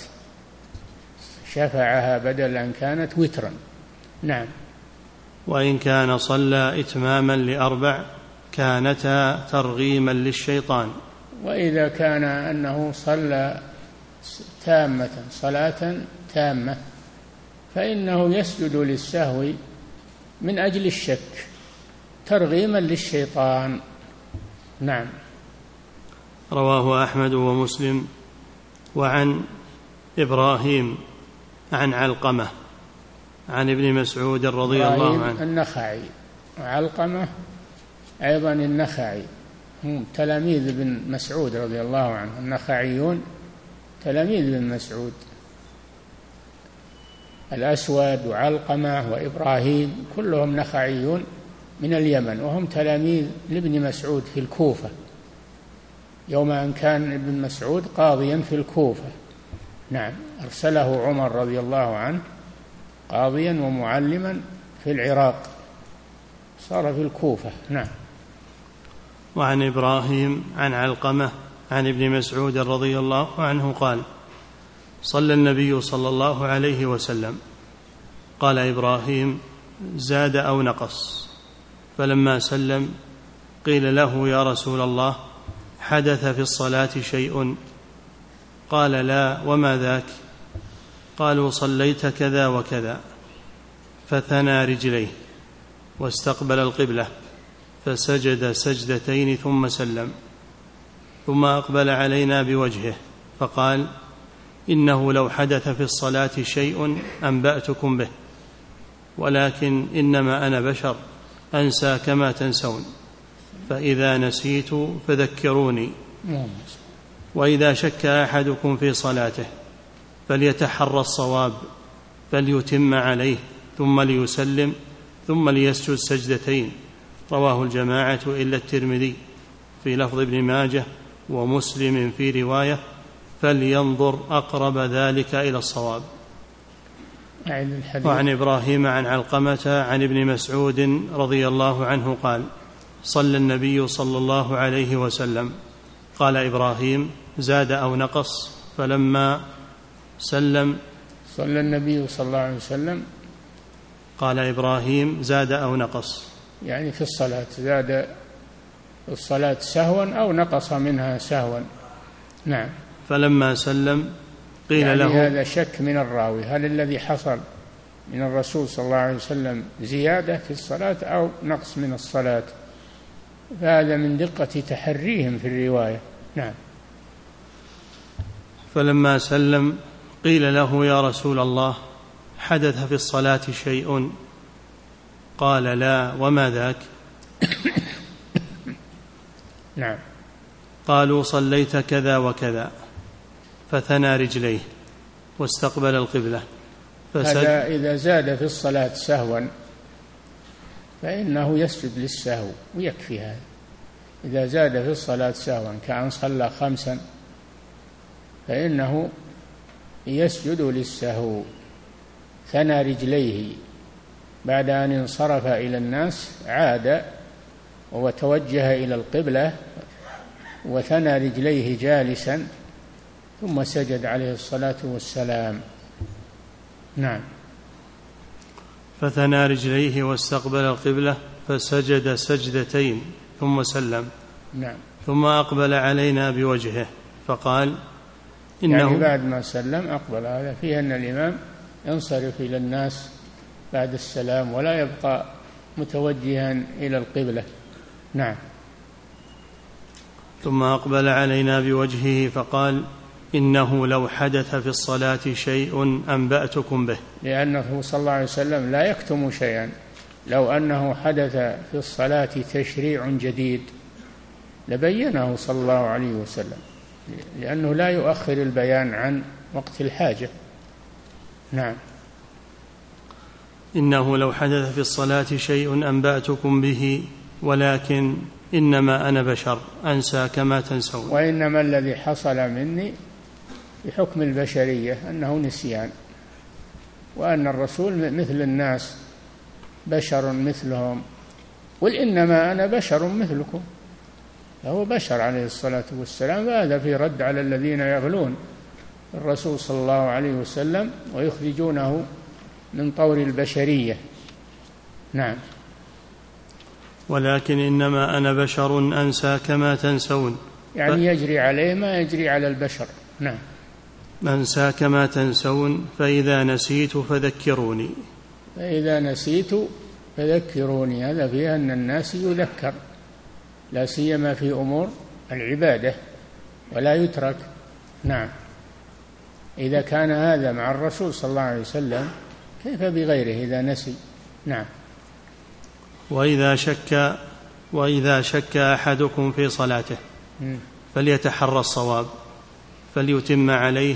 S2: شفعها بدل أن كانت وترا. نعم.
S1: وإن كان صلى إتماما لأربع كانتا ترغيما للشيطان.
S2: وإذا كان أنه صلى تامة صلاة تامة فإنه يسجد للسهو من أجل الشك ترغيما للشيطان. نعم.
S1: رواه أحمد ومسلم وعن إبراهيم عن علقمة عن ابن مسعود رضي الله عنه.
S2: النخعي علقمة أيضا النخعي. هم تلاميذ ابن مسعود رضي الله عنه النخعيون تلاميذ ابن مسعود. الأسود وعلقمة وإبراهيم كلهم نخعيون من اليمن وهم تلاميذ لابن مسعود في الكوفة. يوم أن كان ابن مسعود قاضيا في الكوفة. نعم أرسله عمر رضي الله عنه قاضيا ومعلما في العراق. صار في الكوفة. نعم.
S1: وعن إبراهيم عن علقمة عن ابن مسعود رضي الله عنه قال صلى النبي صلى الله عليه وسلم. قال إبراهيم زاد أو نقص. فلما سلم قيل له يا رسول الله حدث في الصلاة شيء؟ قال لا وما ذاك؟ قالوا صليت كذا وكذا. فثنى رجليه واستقبل القبلة. فسجد سجدتين ثم سلم ثم أقبل علينا بوجهه فقال إنه لو حدث في الصلاة شيء أنبأتكم به ولكن إنما أنا بشر أنسى كما تنسون فإذا نسيت فذكروني. وإذا شك أحدكم في صلاته فليتحرى الصواب فليتم عليه ثم ليسلم ثم ليسجد سجدتين. رواه الجماعة إلا الترمذي في لفظ ابن ماجه ومسلم في رواية فلينظر أقرب ذلك إلى الصواب. وعن إبراهيم عن علقمة عن ابن مسعود رضي الله عنه قال صلى النبي صلى الله عليه وسلم. قال إبراهيم زاد أو نقص فلما سلم.
S2: صلى النبي صلى الله عليه وسلم.
S1: قال إبراهيم زاد أو نقص.
S2: يعني في الصلاة زاد الصلاة سهوا أو نقص منها سهوا. نعم.
S1: فلما سلم قيل
S2: يعني
S1: له
S2: هذا شك من الراوي هل الذي حصل من الرسول صلى الله عليه وسلم زيادة في الصلاة أو نقص من الصلاة؟ فهذا من دقة تحريهم في الرواية. نعم.
S1: فلما سلم قيل له يا رسول الله حدث في الصلاة شيء؟ قال لا وما ذاك؟
S2: نعم.
S1: قالوا صليت كذا وكذا فثنى رجليه واستقبل القبلة.
S2: هذا إذا زاد في الصلاة سهوا فإنه يسجد للسهو ويكفي هذا. إذا زاد في الصلاة سهوا كأن صلى خمسا فإنه يسجد للسهو. ثنى رجليه بعد أن انصرف إلى الناس عاد وتوجه إلى القبلة وثنى رجليه جالسا ثم سجد عليه الصلاة والسلام. نعم.
S1: فثنى رجليه واستقبل القبلة فسجد سجدتين ثم سلم.
S2: نعم.
S1: ثم أقبل علينا بوجهه فقال إنه
S2: يعني بعد ما سلم أقبل. هذا فيه أن الإمام ينصرف إلى الناس بعد السلام ولا يبقى متوجها إلى القبلة. نعم.
S1: ثم أقبل علينا بوجهه فقال إنه لو حدث في الصلاة شيء أنبأتكم به.
S2: لأنه صلى الله عليه وسلم لا يكتم شيئا. لو أنه حدث في الصلاة تشريع جديد لبينه صلى الله عليه وسلم لأنه لا يؤخر البيان عن وقت الحاجة. نعم.
S1: إنه لو حدث في الصلاة شيء أنبأتكم به ولكن إنما أنا بشر أنسى كما تنسون.
S2: وإنما الذي حصل مني بحكم البشرية أنه نسيان وأن الرسول مثل الناس بشر مثلهم قل إنما أنا بشر مثلكم. فهو بشر عليه الصلاة والسلام فهذا في رد على الذين يغلون الرسول صلى الله عليه وسلم ويخرجونه من طور البشرية. نعم.
S1: ولكن إنما أنا بشر أنسى كما تنسون.
S2: يعني يجري عليه ما يجري على البشر. نعم.
S1: أنسى كما تنسون فإذا نسيت فذكروني.
S2: فإذا نسيت فذكروني. هذا فيه أن الناس يذكر لا سيما في أمور العبادة ولا يترك. نعم. إذا كان هذا مع الرسول صلى الله عليه وسلم كيف بغيره إذا نسي؟ نعم.
S1: وإذا شك وإذا شك أحدكم في صلاته فليتحرى الصواب فليتم عليه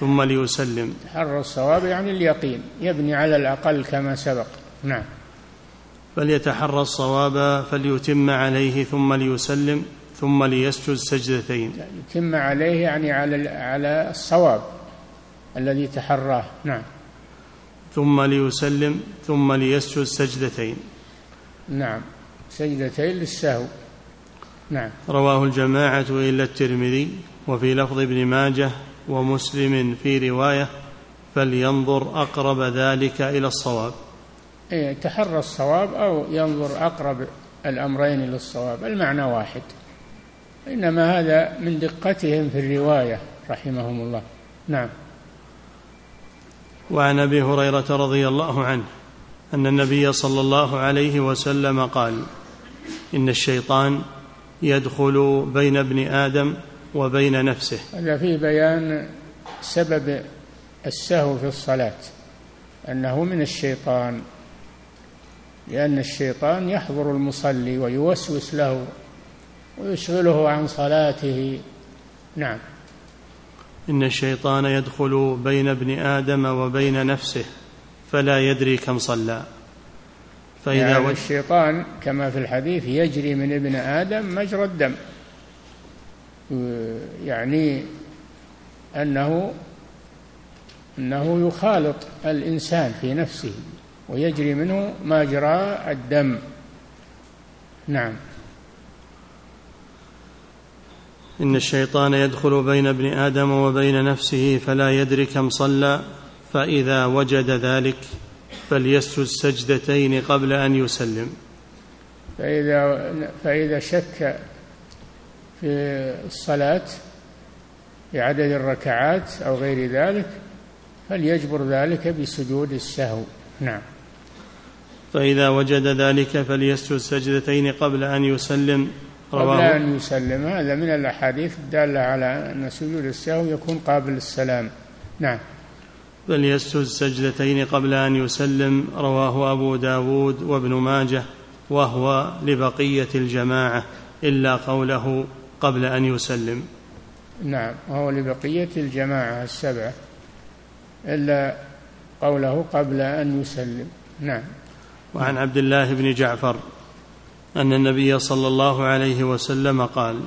S1: ثم ليسلم.
S2: تحرى الصواب يعني اليقين يبني على الأقل كما سبق. نعم.
S1: فليتحرى الصواب فليتم عليه ثم ليسلم ثم ليسجد سجدتين.
S2: يتم عليه يعني على على الصواب الذي تحراه. نعم.
S1: ثم ليسلم ثم ليسجد سجدتين.
S2: نعم. سجدتين للسهو. نعم.
S1: رواه الجماعة إلا الترمذي وفي لفظ ابن ماجه ومسلم في رواية فلينظر أقرب ذلك إلى الصواب.
S2: إيه تحرى الصواب أو ينظر أقرب الأمرين للصواب المعنى واحد. إنما هذا من دقتهم في الرواية رحمهم الله. نعم.
S1: وعن أبي هريرة رضي الله عنه أن النبي صلى الله عليه وسلم قال إن الشيطان يدخل بين ابن آدم وبين نفسه.
S2: هذا في بيان سبب السهو في الصلاة أنه من الشيطان لأن الشيطان يحضر المصلي ويوسوس له ويشغله عن صلاته. نعم.
S1: إن الشيطان يدخل بين ابن آدم وبين نفسه فلا يدري كم صلى.
S2: فإذا يعني الشيطان كما في الحديث يجري من ابن آدم مجرى الدم. يعني أنه أنه يخالط الإنسان في نفسه ويجري منه مجرى الدم. نعم.
S1: إن الشيطان يدخل بين ابن آدم وبين نفسه فلا يدري كم صلى فإذا وجد ذلك فليسجد سجدتين قبل أن يسلم.
S2: فإذا فإذا شك في الصلاة في عدد الركعات أو غير ذلك فليجبر ذلك بسجود السهو. نعم.
S1: فإذا وجد ذلك فليسجد سجدتين قبل أن يسلم.
S2: قبل أن يسلم. هذا من الأحاديث الدالة على أن سجود السهو يكون قابل للسلام نعم.
S1: بل يسجد سجدتين قبل أن يسلم رواه أبو داود وابن ماجه وهو لبقية الجماعة إلا قوله قبل أن يسلم.
S2: نعم وهو لبقية الجماعة السبعة إلا قوله قبل أن يسلم. نعم.
S1: وعن عبد الله بن جعفر أن النبي صلى الله عليه وسلم قال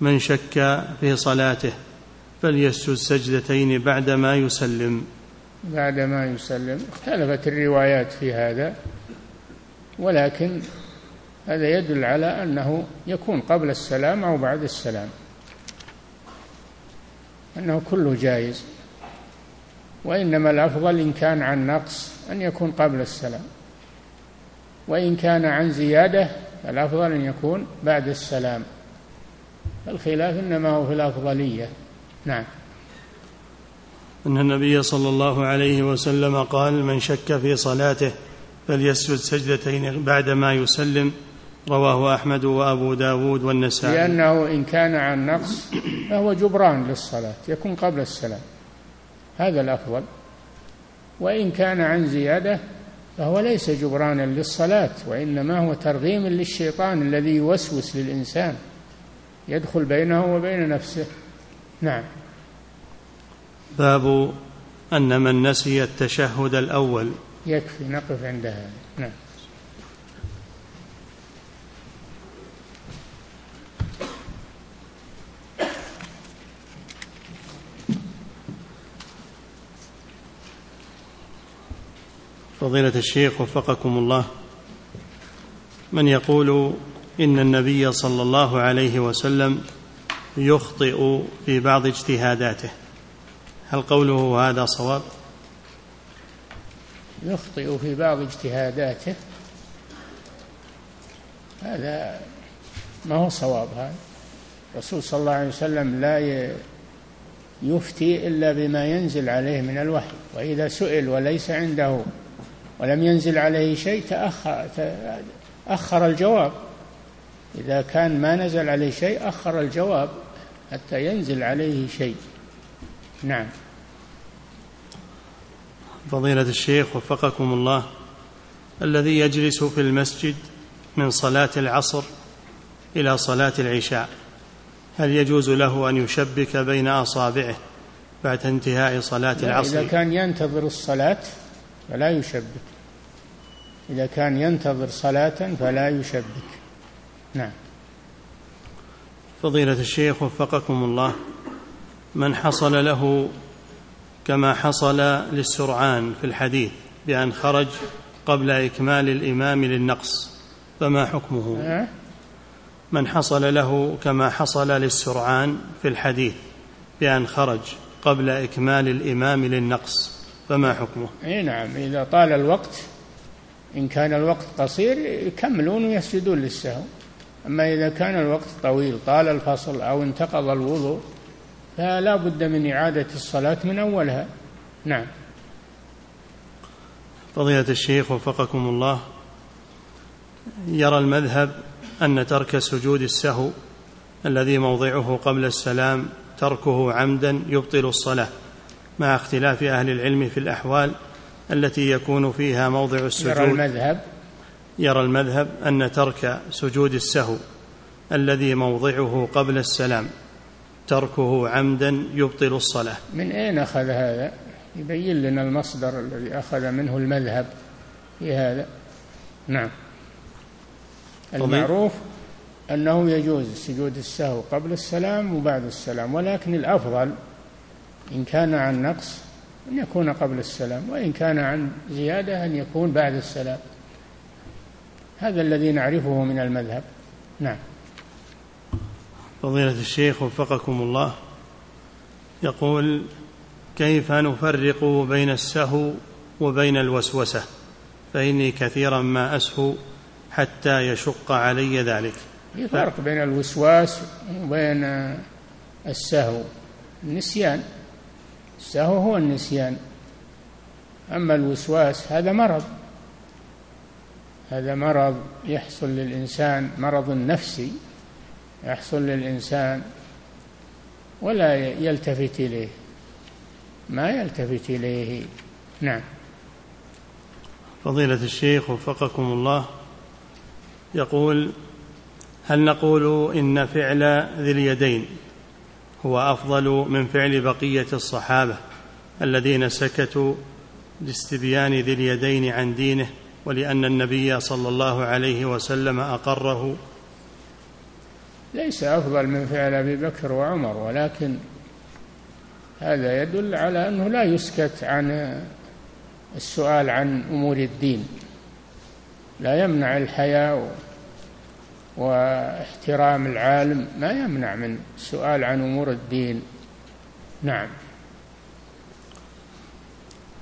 S1: من شك في صلاته فليسجد سجدتين بعدما يسلم.
S2: بعدما يسلم. اختلفت الروايات في هذا ولكن هذا يدل على أنه يكون قبل السلام أو بعد السلام. أنه كله جائز وإنما الأفضل إن كان عن نقص أن يكون قبل السلام. وإن كان عن زيادة فالأفضل أن يكون بعد السلام. الخلاف إنما هو في الأفضلية. نعم.
S1: أن النبي صلى الله عليه وسلم قال من شك في صلاته فليسجد سجدتين بعدما يسلم. رواه أحمد وأبو داود والنسائي.
S2: لأنه إن كان عن نقص فهو جبران للصلاة يكون قبل السلام. هذا الأفضل. وإن كان عن زيادة فهو ليس جبرانا للصلاة وإنما هو ترغيم للشيطان الذي يوسوس للإنسان يدخل بينه وبين نفسه. نعم.
S1: باب أن من نسي التشهد الأول.
S2: يكفي نقف عند هذا. نعم.
S1: فضيلة الشيخ وفقكم الله. من يقول إن النبي صلى الله عليه وسلم يخطئ في بعض اجتهاداته. هل قوله هذا صواب؟
S2: يخطئ في بعض اجتهاداته؟ هذا ما هو صواب هذا؟ الرسول صلى الله عليه وسلم لا يفتي إلا بما ينزل عليه من الوحي وإذا سئل وليس عنده ولم ينزل عليه شيء تأخر, أخر الجواب. إذا كان ما نزل عليه شيء أخر الجواب حتى ينزل عليه شيء. نعم.
S1: فضيلة الشيخ وفقكم الله الذي يجلس في المسجد من صلاة العصر إلى صلاة العشاء هل يجوز له أن يشبك بين أصابعه بعد انتهاء صلاة العصر؟
S2: إذا كان ينتظر الصلاة فلا يشبك. إذا كان ينتظر صلاة فلا يشبك. نعم.
S1: فضيلة الشيخ وفقكم الله. من حصل له كما حصل للسرعان في الحديث بأن خرج قبل إكمال الإمام للنقص فما حكمه؟ من حصل له كما حصل للسرعان في الحديث بأن خرج قبل إكمال الإمام للنقص فما حكمه؟
S2: إي نعم إذا طال الوقت إن كان الوقت قصير يكملون ويسجدون للسهو. أما إذا كان الوقت طويل طال الفصل أو انتقض الوضوء فلا بد من إعادة الصلاة من أولها. نعم.
S1: فضيلة الشيخ وفقكم الله يرى المذهب أن ترك سجود السهو الذي موضعه قبل السلام تركه عمدا يبطل الصلاة. مع اختلاف أهل العلم في الأحوال التي يكون فيها موضع السجود.
S2: يرى المذهب.
S1: يرى المذهب أن ترك سجود السهو الذي موضعه قبل السلام تركه عمدا يبطل الصلاة.
S2: من أين أخذ هذا؟ يبين لنا المصدر الذي أخذ منه المذهب في هذا. نعم. المعروف أنه يجوز سجود السهو قبل السلام وبعد السلام ولكن الأفضل إن كان عن نقص أن يكون قبل السلام وإن كان عن زيادة أن يكون بعد السلام. هذا الذي نعرفه من المذهب. نعم.
S1: فضيلة الشيخ وفقكم الله. يقول كيف نفرق بين السهو وبين الوسوسة؟ فإني كثيرا ما أسهو حتى يشق علي ذلك.
S2: في فرق بين الوسواس وبين السهو. النسيان. السهو هو النسيان. أما الوسواس هذا مرض. هذا مرض يحصل للإنسان مرض نفسي يحصل للإنسان ولا يلتفت إليه. ما يلتفت إليه. نعم.
S1: فضيلة الشيخ وفقكم الله. يقول هل نقول إن فعل ذي اليدين هو أفضل من فعل بقية الصحابة الذين سكتوا لاستبيان ذي اليدين عن دينه ولأن النبي صلى الله عليه وسلم أقره.
S2: ليس أفضل من فعل أبي بكر وعمر ولكن هذا يدل على أنه لا يسكت عن السؤال عن أمور الدين. لا يمنع الحياء واحترام العالم ما يمنع من السؤال عن أمور الدين. نعم.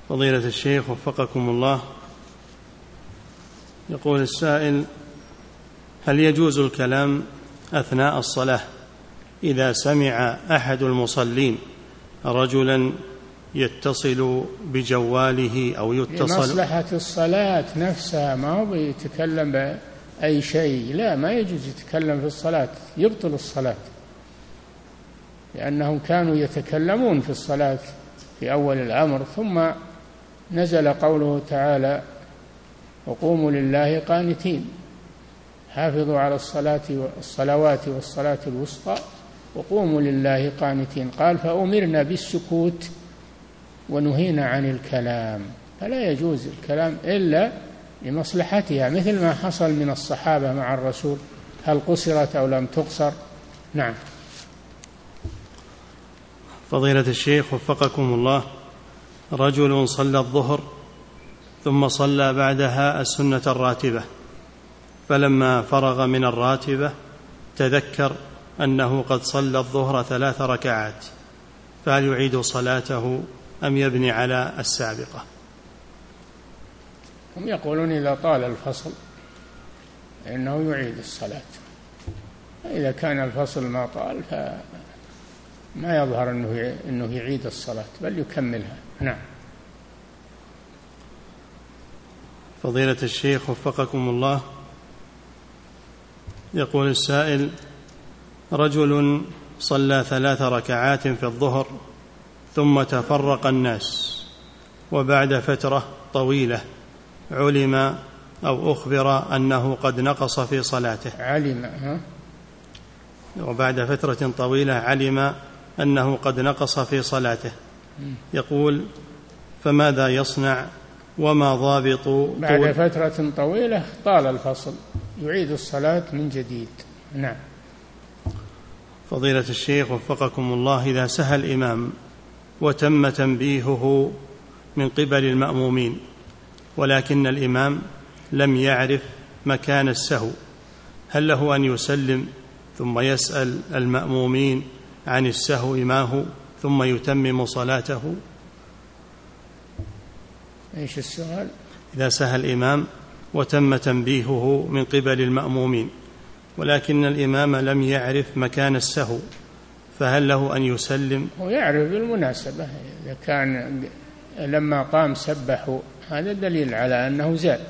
S1: فضيلة الشيخ وفقكم الله. يقول السائل هل يجوز الكلام أثناء الصلاة إذا سمع أحد المصلين رجلا يتصل بجواله أو يتصل؟
S2: مصلحة الصلاة نفسها ما هو بيتكلم بأي شيء. لا ما يجوز يتكلم في الصلاة يبطل الصلاة. لأنهم كانوا يتكلمون في الصلاة في أول الأمر ثم نزل قوله تعالى وقوموا لله قانتين حافظوا على الصلاة والصلوات والصلاة الوسطى وقوموا لله قانتين. قال فأمرنا بالسكوت ونهينا عن الكلام. فلا يجوز الكلام إلا لمصلحتها مثل ما حصل من الصحابة مع الرسول هل قصرت أو لم تقصر؟ نعم.
S1: فضيلة الشيخ وفقكم الله رجل صلى الظهر ثم صلى بعدها السنة الراتبة فلما فرغ من الراتبة تذكر أنه قد صلى الظهر ثلاث ركعات فهل يعيد صلاته أم يبني على السابقة؟
S2: هم يقولون إذا طال الفصل فإنه يعيد الصلاة. إذا كان الفصل ما طال فما يظهر أنه أنه يعيد الصلاة بل يكملها. نعم.
S1: فضيلة الشيخ وفقكم الله. يقول السائل رجل صلى ثلاث ركعات في الظهر ثم تفرق الناس وبعد فترة طويلة علم أو أخبر أنه قد نقص في صلاته.
S2: علم ها؟
S1: وبعد فترة طويلة علم أنه قد نقص في صلاته. يقول فماذا يصنع وما ضابط
S2: بعد فترة طويلة طال الفصل يعيد الصلاة من جديد. نعم.
S1: فضيلة الشيخ وفقكم الله إذا سهى الإمام وتم تنبيهه من قبل المأمومين ولكن الإمام لم يعرف مكان السهو. هل له أن يسلم ثم يسأل المأمومين عن السهو ما هو ثم يتمم صلاته؟
S2: إيش السؤال؟
S1: إذا سهى الإمام وتم تنبيهه من قبل المأمومين ولكن الإمام لم يعرف مكان السهو فهل له أن يسلم؟
S2: هو يعرف بالمناسبة إذا كان لما قام سبحوا هذا دليل على أنه زاد.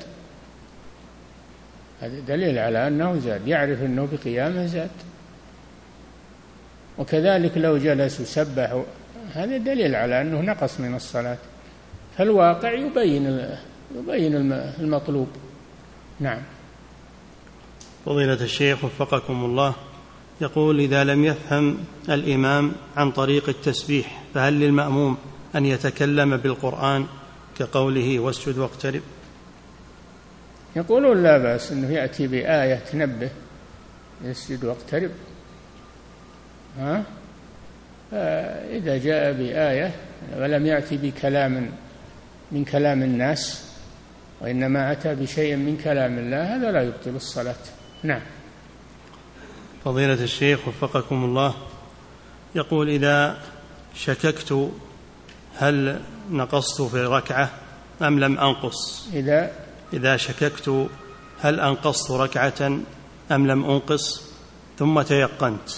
S2: هذا دليل على أنه زاد. يعرف أنه بقيامة زاد. وكذلك لو جلسوا سبحوا هذا دليل على أنه نقص من الصلاة. فالواقع يبين يبين المطلوب. نعم.
S1: فضيلة الشيخ وفقكم الله. يقول إذا لم يفهم الإمام عن طريق التسبيح فهل للمأموم أن يتكلم بالقرآن؟ كقوله واسجد واقترب.
S2: يقولون لا بأس أنه يأتي بآية تنبه يسجد واقترب. ها؟ إذا جاء بآية ولم يأتي بكلام من كلام الناس وإنما أتى بشيء من كلام الله هذا لا يبطل الصلاة. نعم.
S1: فضيلة الشيخ وفقكم الله يقول إذا شككت هل نقصت في ركعة أم لم أنقص؟
S2: إذا
S1: إذا شككت هل أنقصت ركعة أم لم أنقص؟ ثم تيقنت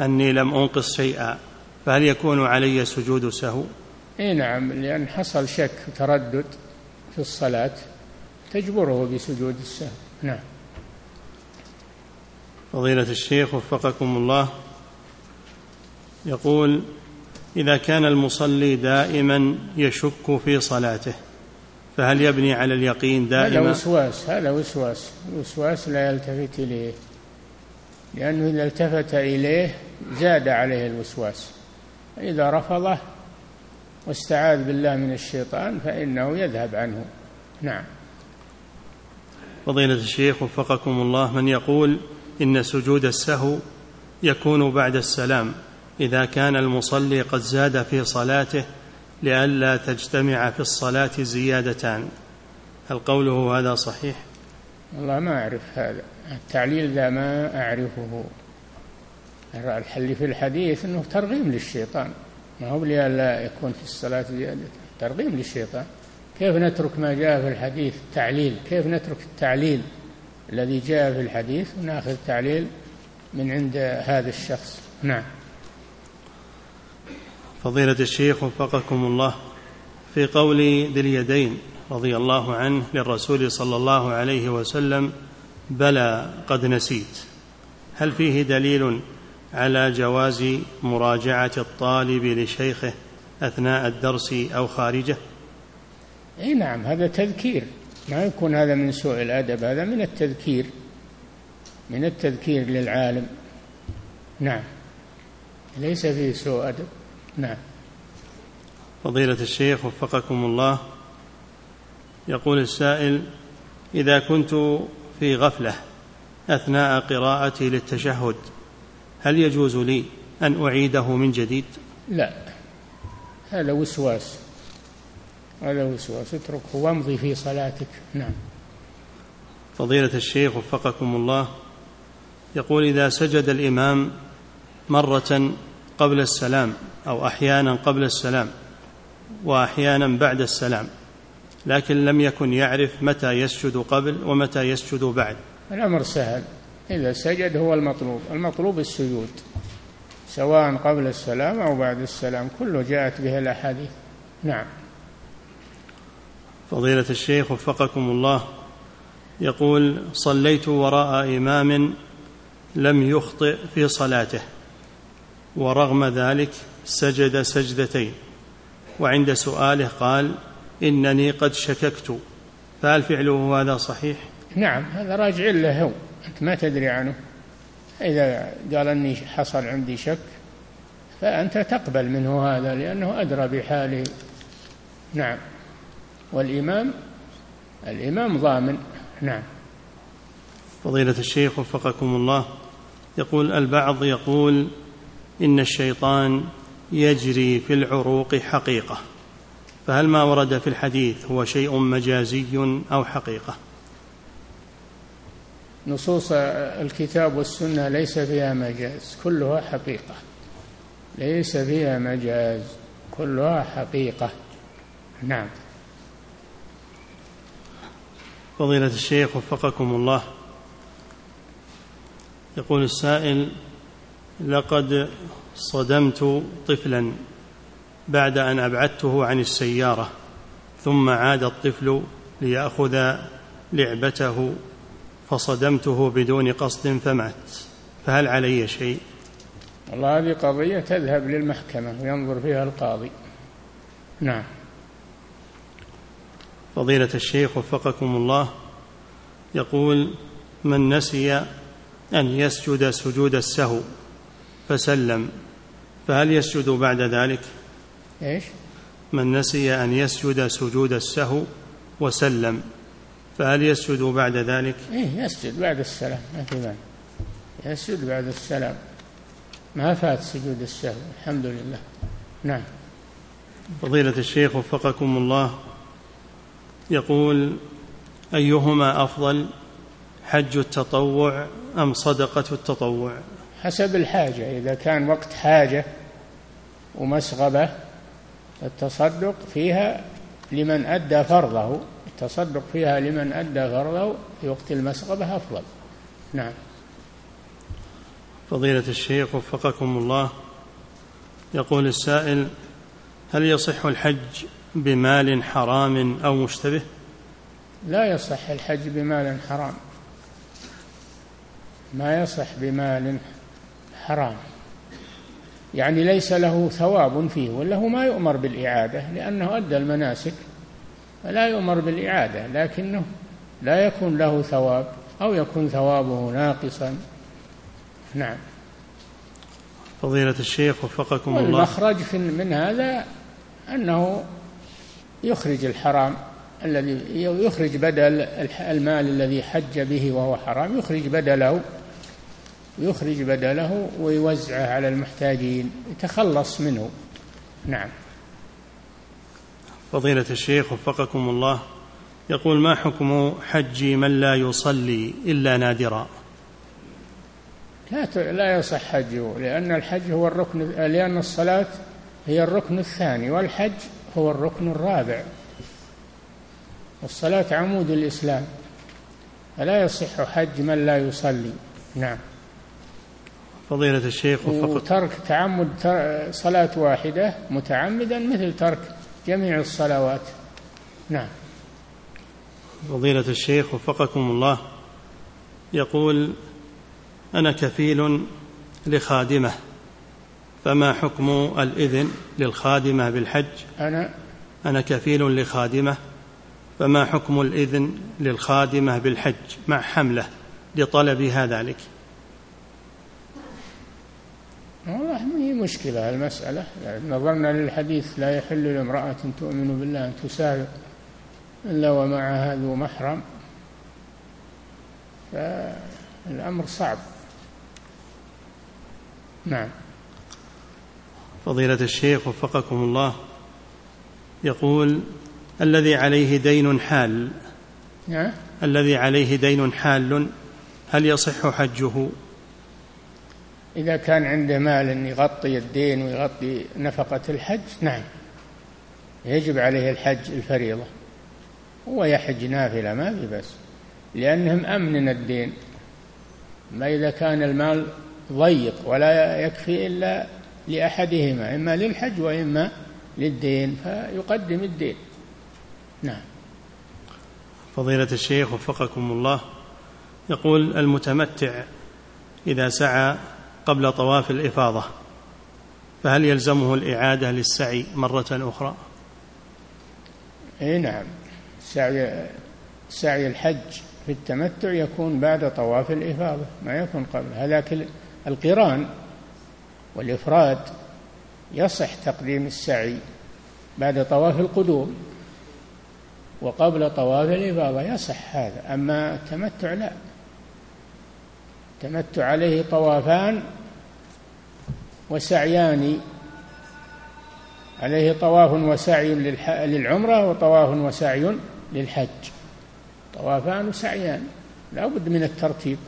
S1: أني لم أنقص شيئا فهل يكون علي سجود سهو؟
S2: إي نعم لأن حصل شك وتردد في الصلاة تجبره بسجود السهو. نعم.
S1: فضيلة الشيخ وفقكم الله يقول إذا كان المصلي دائما يشك في صلاته فهل يبني على اليقين دائما؟
S2: هذا وسواس هذا وسواس الوسواس لا يلتفت إليه. لأنه إذا التفت إليه زاد عليه الوسواس. إذا رفضه واستعاذ بالله من الشيطان فإنه يذهب عنه. نعم.
S1: فضيلة الشيخ وفقكم الله من يقول إن سجود السهو يكون بعد السلام. إذا كان المصلي قد زاد في صلاته لئلا تجتمع في الصلاة زيادتان. هل قوله هذا صحيح؟
S2: والله ما أعرف هذا. التعليل ذا ما أعرفه. الحل في الحديث أنه ترغيم للشيطان. ما هو لئلا يكون في الصلاة زيادة. ترغيم للشيطان. كيف نترك ما جاء في الحديث تعليل كيف نترك التعليل الذي جاء في الحديث ونأخذ تعليل من عند هذا الشخص؟ نعم.
S1: فضيلة الشيخ وفقكم الله. في قول ذي اليدين رضي الله عنه للرسول صلى الله عليه وسلم بلى قد نسيت. هل فيه دليل على جواز مراجعة الطالب لشيخه أثناء الدرس أو خارجه؟
S2: إي نعم هذا تذكير. ما يكون هذا من سوء الأدب هذا من التذكير. من التذكير للعالم. نعم. ليس فيه سوء أدب. نعم.
S1: فضيلة الشيخ وفقكم الله يقول السائل إذا كنت في غفلة أثناء قراءتي للتشهد هل يجوز لي أن أعيده من جديد؟
S2: لا. هذا وسواس. هذا وسواس. اتركه وامضي في صلاتك. نعم.
S1: فضيلة الشيخ وفقكم الله يقول إذا سجد الإمام مرة قبل السلام أو أحيانا قبل السلام وأحيانا بعد السلام لكن لم يكن يعرف متى يسجد قبل ومتى يسجد بعد.
S2: الأمر سهل. إذا سجد هو المطلوب. المطلوب السجود سواء قبل السلام أو بعد السلام. كله جاءت به الأحاديث. نعم.
S1: فضيلة الشيخ وفقكم الله يقول صليت وراء إمام لم يخطئ في صلاته ورغم ذلك سجد سجدتين. وعند سؤاله قال إنني قد شككت. فهل فعله هذا صحيح؟
S2: نعم هذا راجع له هو. أنت ما تدري عنه. إذا قال أني حصل عندي شك فأنت تقبل منه هذا لأنه أدرى بحاله. نعم. والإمام الإمام ضامن. نعم.
S1: فضيلة الشيخ وفقكم الله يقول البعض يقول إن الشيطان يجري في العروق حقيقة فهل ما ورد في الحديث هو شيء مجازي أو حقيقة؟
S2: نصوص الكتاب والسنة ليس فيها مجاز كلها حقيقة. ليس فيها مجاز كلها حقيقة. نعم.
S1: فضيلة الشيخ وفقكم الله. يقول السائل لقد صدمت طفلا بعد أن أبعدته عن السيارة ثم عاد الطفل ليأخذ لعبته فصدمته بدون قصد فمات. فهل علي شيء؟
S2: والله هذه قضية تذهب للمحكمة وينظر فيها القاضي. نعم.
S1: فضيلة الشيخ وفقكم الله يقول من نسي أن يسجد سجود السهو فسلم. فهل يسجد بعد ذلك؟
S2: إيش؟
S1: من نسي أن يسجد سجود السهو وسلم فهل يسجد بعد ذلك؟
S2: إيه يسجد بعد السلام ما في مانع. يسجد بعد السلام. ما فات سجود السهو الحمد لله. نعم.
S1: فضيلة الشيخ وفقكم الله يقول أيهما أفضل حج التطوع أم صدقة التطوع؟
S2: حسب الحاجة. إذا كان وقت حاجة ومسغبة التصدق فيها لمن أدى فرضه التصدق فيها لمن أدى فرضه في وقت المسغبة أفضل. نعم.
S1: فضيلة الشيخ وفقكم الله يقول السائل هل يصح الحج بمال حرام أو مشتبه؟
S2: لا يصح الحج بمال حرام. ما يصح بمال حرام. يعني ليس له ثواب فيه وله ما يؤمر بالإعادة لأنه أدى المناسك فلا يؤمر بالإعادة لكنه لا يكون له ثواب أو يكون ثوابه ناقصا. نعم.
S1: فضيلة الشيخ وفقكم الله.
S2: والمخرج من هذا أنه يخرج الحرام الذي يخرج بدل المال الذي حج به وهو حرام يخرج بدله يخرج بدله ويوزعه على المحتاجين يتخلص منه. نعم.
S1: فضيلة الشيخ وفقكم الله يقول ما حكم حج من لا يصلي إلا نادرا؟
S2: لا لا يصح حجه لأن الحج هو الركن لأن الصلاة هي الركن الثاني والحج هو الركن الرابع. والصلاة عمود الإسلام فلا يصح حج من لا يصلي. نعم.
S1: فضيلة الشيخ وفقط
S2: وترك تعمد صلاة واحدة متعمدا مثل ترك جميع الصلوات. نعم.
S1: فضيلة الشيخ وفقكم الله. يقول أنا كفيل لخادمة فما حكم الإذن للخادمة بالحج؟
S2: أنا
S1: أنا كفيل لخادمة فما حكم الإذن للخادمة بالحج مع حملة لطلبها ذلك
S2: والله ما هي مشكلة المسألة نظرنا للحديث لا يحل لامرأة تؤمن بالله أن تسافر إلا ومعها ذو محرم. فالأمر صعب. نعم.
S1: فضيلة الشيخ وفقكم الله يقول الذي عليه دين حال.
S2: نعم
S1: الذي عليه دين حال هل يصح حجه؟
S2: إذا كان عنده مال أن يغطي الدين ويغطي نفقة الحج نعم. يجب عليه الحج الفريضة. هو يحج نافلة ما في بس. لأنهم أمن الدين. ما إذا كان المال ضيق ولا يكفي إلا لأحدهما إما للحج وإما للدين فيقدم الدين. نعم.
S1: فضيلة الشيخ وفقكم الله يقول المتمتع إذا سعى قبل طواف الإفاضة فهل يلزمه الإعادة للسعي مرة أخرى؟
S2: إي نعم. سعي سعي الحج في التمتع يكون بعد طواف الإفاضة ما يكون قبل. هذاك القران والإفراد يصح تقديم السعي بعد طواف القدوم وقبل طواف الإفاضة يصح هذا. أما التمتع لا. التمتع عليه طوافان وسعيان عليه طواف وسعي للعمرة وطواف وسعي للحج. طوافان وسعيان لا بد من الترتيب.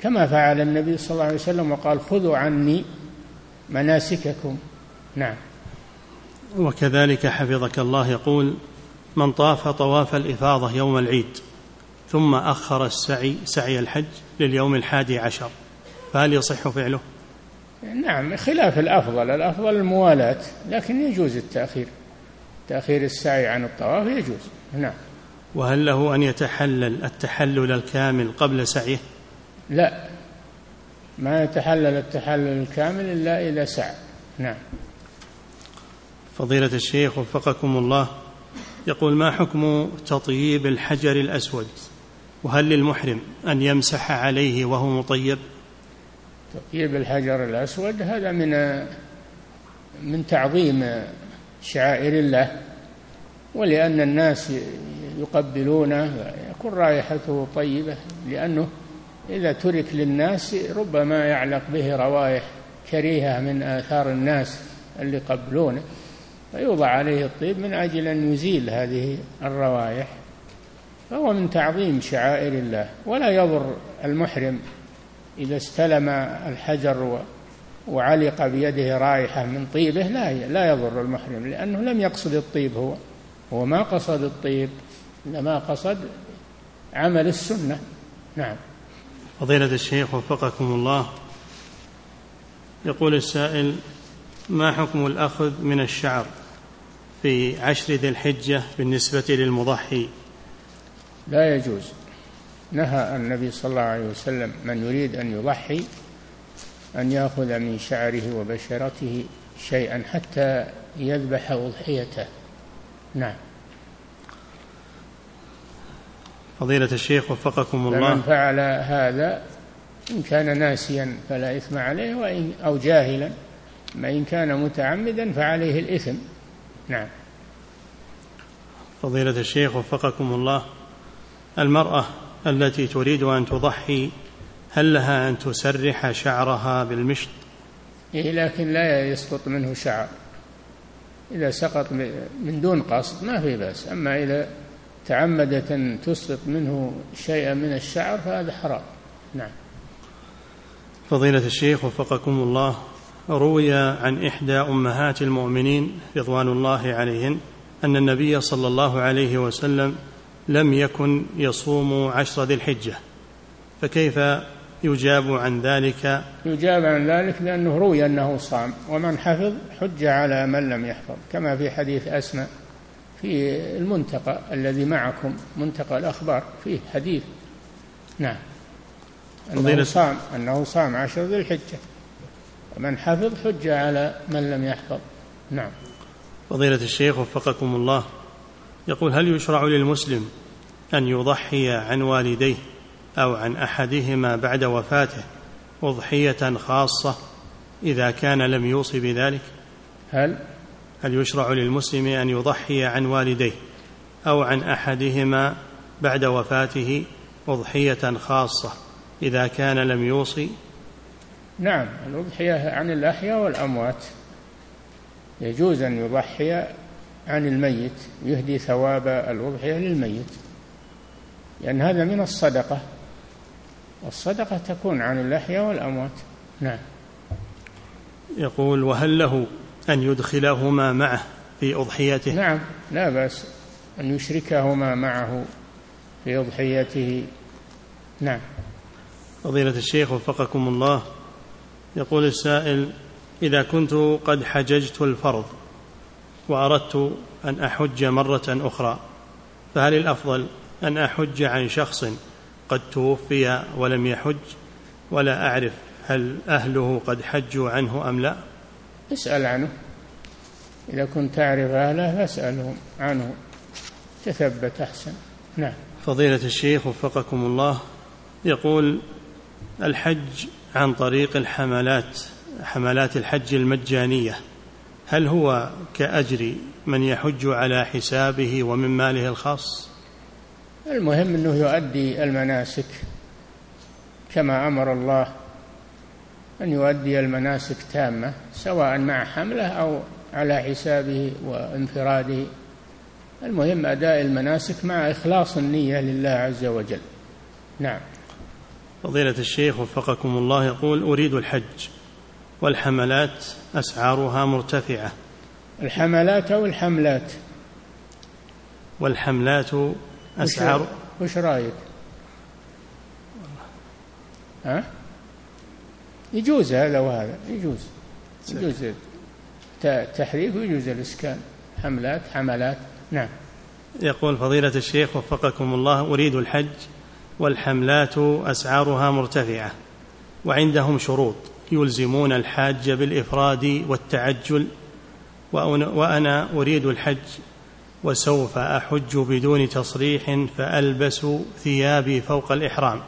S2: كما فعل النبي صلى الله عليه وسلم وقال خذوا عني مناسككم. نعم.
S1: وكذلك حفظك الله يقول من طاف طواف الإفاضة يوم العيد. ثم أخر السعي سعي الحج لليوم الحادي عشر. فهل يصح فعله؟
S2: نعم خلاف الأفضل الأفضل الموالاة لكن يجوز التأخير. تأخير السعي عن الطواف يجوز نعم.
S1: وهل له أن يتحلل التحلل الكامل قبل سعيه؟
S2: لا. ما يتحلل التحلل الكامل إلا إذا سعى نعم.
S1: فضيلة الشيخ وفقكم الله يقول ما حكم تطييب الحجر الأسود؟ وهل للمحرم أن يمسح عليه وهو مطيب؟
S2: تطيب الحجر الأسود هذا من من تعظيم شعائر الله ولأن الناس يقبلونه يكون رائحته طيبة لأنه إذا ترك للناس ربما يعلق به روائح كريهة من آثار الناس اللي يقبلونه فيوضع عليه الطيب من أجل أن يزيل هذه الروائح. فهو من تعظيم شعائر الله ولا يضر المحرم إذا استلم الحجر وعلق بيده رائحة من طيبه لا لا يضر المحرم لأنه لم يقصد الطيب هو هو ما قصد الطيب إنما قصد عمل السنة. نعم.
S1: فضيلة الشيخ وفقكم الله يقول السائل ما حكم الأخذ من الشعر في عشر ذي الحجة بالنسبة للمضحي؟
S2: لا يجوز. نهى النبي صلى الله عليه وسلم من يريد أن يضحي أن يأخذ من شعره وبشرته شيئا حتى يذبح أضحيته. نعم.
S1: فضيلة الشيخ وفقكم
S2: فمن
S1: الله.
S2: فعل هذا إن كان ناسيا فلا إثم عليه وإن أو جاهلا ما إن كان متعمدا فعليه الإثم. نعم.
S1: فضيلة الشيخ وفقكم الله. المرأة التي تريد أن تضحي هل لها أن تسرح شعرها بالمشط؟
S2: إيه لكن لا يسقط منه شعر. إذا سقط من دون قصد ما في بأس. أما إذا تعمدت أن تسقط منه شيئا من الشعر فهذا حرام. نعم.
S1: فضيلة الشيخ وفقكم الله روي عن إحدى أمهات المؤمنين رضوان الله عليهن أن النبي صلى الله عليه وسلم لم يكن يصوم عشر ذي الحجة فكيف يجاب عن ذلك؟
S2: يجاب عن ذلك لأنه روي أنه صام ومن حفظ حج على من لم يحفظ كما في حديث أسماء في المنتقى الذي معكم منتقى الأخبار فيه حديث. نعم. أنه صام أنه صام عشر ذي الحجة ومن حفظ حج على من لم يحفظ. نعم.
S1: فضيلة الشيخ وفقكم الله. يقول هل يشرع للمسلم أن يضحي عن والديه أو عن أحدهما بعد وفاته أضحية خاصة إذا كان لم يوصي بذلك؟
S2: هل؟
S1: هل يشرع للمسلم أن يضحي عن والديه أو عن أحدهما بعد وفاته أضحية خاصة إذا كان لم يوصي؟
S2: نعم الأضحية عن الأحياء والأموات. يجوز أن يضحي عن الميت يهدي ثواب الأضحية للميت. لأن هذا من الصدقة. والصدقة تكون عن الأحياء والأموات. نعم.
S1: يقول وهل له أن يدخلهما معه في أضحيته؟
S2: نعم لا بأس أن يشركهما معه في أضحيته. نعم.
S1: فضيلة الشيخ وفقكم الله يقول السائل إذا كنت قد حججت الفرض وأردت أن أحج مرة أخرى فهل الأفضل أن أحج عن شخص قد توفي ولم يحج؟ ولا أعرف هل أهله قد حجوا عنه أم لا؟
S2: اسأل عنه. إذا كنت تعرف أهله فاسألهم عنه. تثبت أحسن. نعم.
S1: فضيلة الشيخ وفقكم الله يقول الحج عن طريق الحملات حملات الحج المجانية. هل هو كأجر من يحج على حسابه ومن ماله الخاص؟
S2: المهم أنه يؤدي المناسك كما أمر الله أن يؤدي المناسك تامة سواء مع حملة أو على حسابه وانفراده. المهم أداء المناسك مع إخلاص النية لله عز وجل. نعم.
S1: فضيلة الشيخ وفقكم الله يقول أريد الحج. والحملات أسعارها مرتفعة.
S2: الحملات أو الحملات؟
S1: والحملات أسعار
S2: وش رأيك؟ ها؟ يجوز هذا وهذا يجوز. يجوز التحريك ويجوز الإسكان. حملات حملات. نعم.
S1: يقول فضيلة الشيخ وفقكم الله أريد الحج والحملات أسعارها مرتفعة وعندهم شروط. يلزمون الحاج بالإفراد والتعجل وأنا أريد الحج وسوف أحج بدون تصريح فألبس ثيابي فوق الإحرام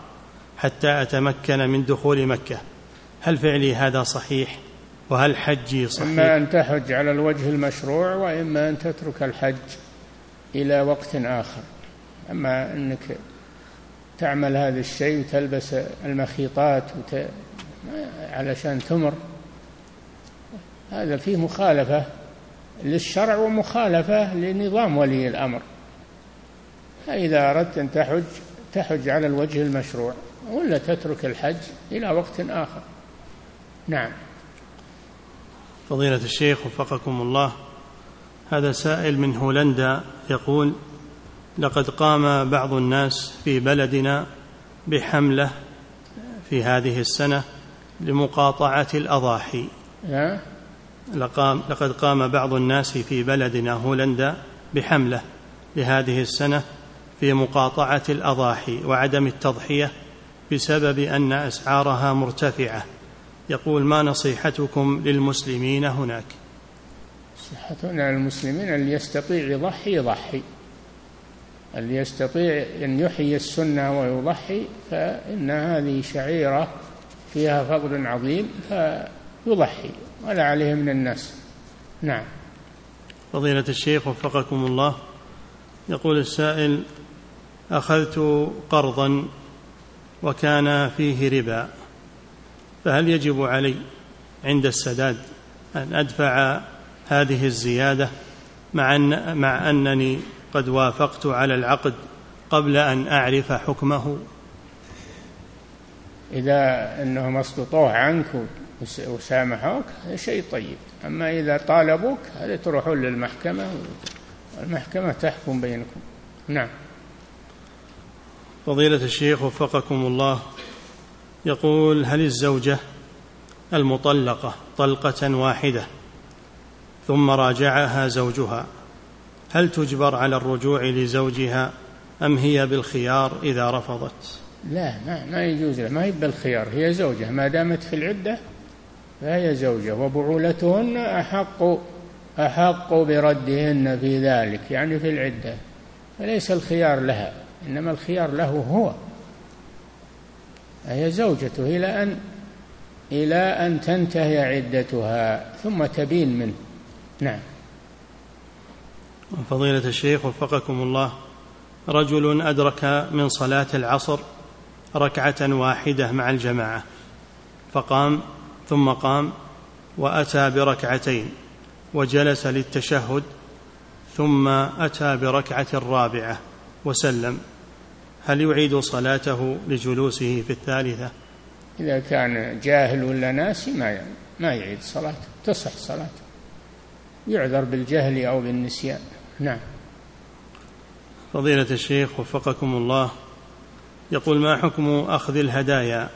S1: حتى أتمكن من دخول مكة. هل فعلي هذا صحيح؟ وهل حجي صحيح؟
S2: إما أن تحج على الوجه المشروع وإما أن تترك الحج إلى وقت آخر. أما أنك تعمل هذا الشيء وتلبس المخيطات. علشان تمر هذا فيه مخالفة للشرع ومخالفة لنظام ولي الأمر. فإذا أردت أن تحج تحج على الوجه المشروع ولا تترك الحج إلى وقت آخر. نعم.
S1: فضيلة الشيخ وفقكم الله هذا سائل من هولندا يقول لقد قام بعض الناس في بلدنا بحملة في هذه السنة لمقاطعة الأضاحي. لقام لقد قام بعض الناس في بلدنا هولندا بحملة لهذه السنة في مقاطعة الأضاحي وعدم التضحية بسبب أن أسعارها مرتفعة. يقول ما نصيحتكم للمسلمين هناك؟
S2: نصيحتنا للمسلمين اللي يستطيع يضحي يضحي. اللي يستطيع أن يحيي السنة ويضحي فإن هذه شعيرة فيها فضل عظيم فيضحي ولا عليه من الناس. نعم.
S1: فضيلة الشيخ وفقكم الله يقول السائل أخذت قرضا وكان فيه ربا فهل يجب علي عند السداد أن أدفع هذه الزيادة مع, أن مع أنني قد وافقت على العقد قبل أن أعرف حكمه؟
S2: إذا أنهم أسقطوه عنك وسامحوك هذا شيء طيب. أما إذا طالبوك هذا تروحون للمحكمة والمحكمة تحكم بينكم. نعم.
S1: فضيلة الشيخ وفقكم الله يقول هل الزوجة المطلقة طلقة واحدة ثم راجعها زوجها هل تجبر على الرجوع لزوجها أم هي بالخيار إذا رفضت؟
S2: لا ما, ما يجوز ما هي بالخيار هي زوجة ما دامت في العدة فهي زوجة وبعولتهن أحق أحق بردهن في ذلك يعني في العدة فليس الخيار لها إنما الخيار له هو هي زوجته إلى أن إلى أن تنتهي عدتها ثم تبين منه. نعم.
S1: فضيلة الشيخ وفقكم الله رجل أدرك من صلاة العصر ركعة واحدة مع الجماعة. فقام ثم قام وأتى بركعتين وجلس للتشهد ثم أتى بركعة رابعة وسلم. هل يعيد صلاته لجلوسه في الثالثة؟
S2: إذا كان جاهل ولا ناسي ما ما يعيد صلاته. تصح صلاته. يعذر بالجهل أو بالنسيان. نعم.
S1: فضيلة الشيخ وفقكم الله يقول ما حكم أخذ الهدايا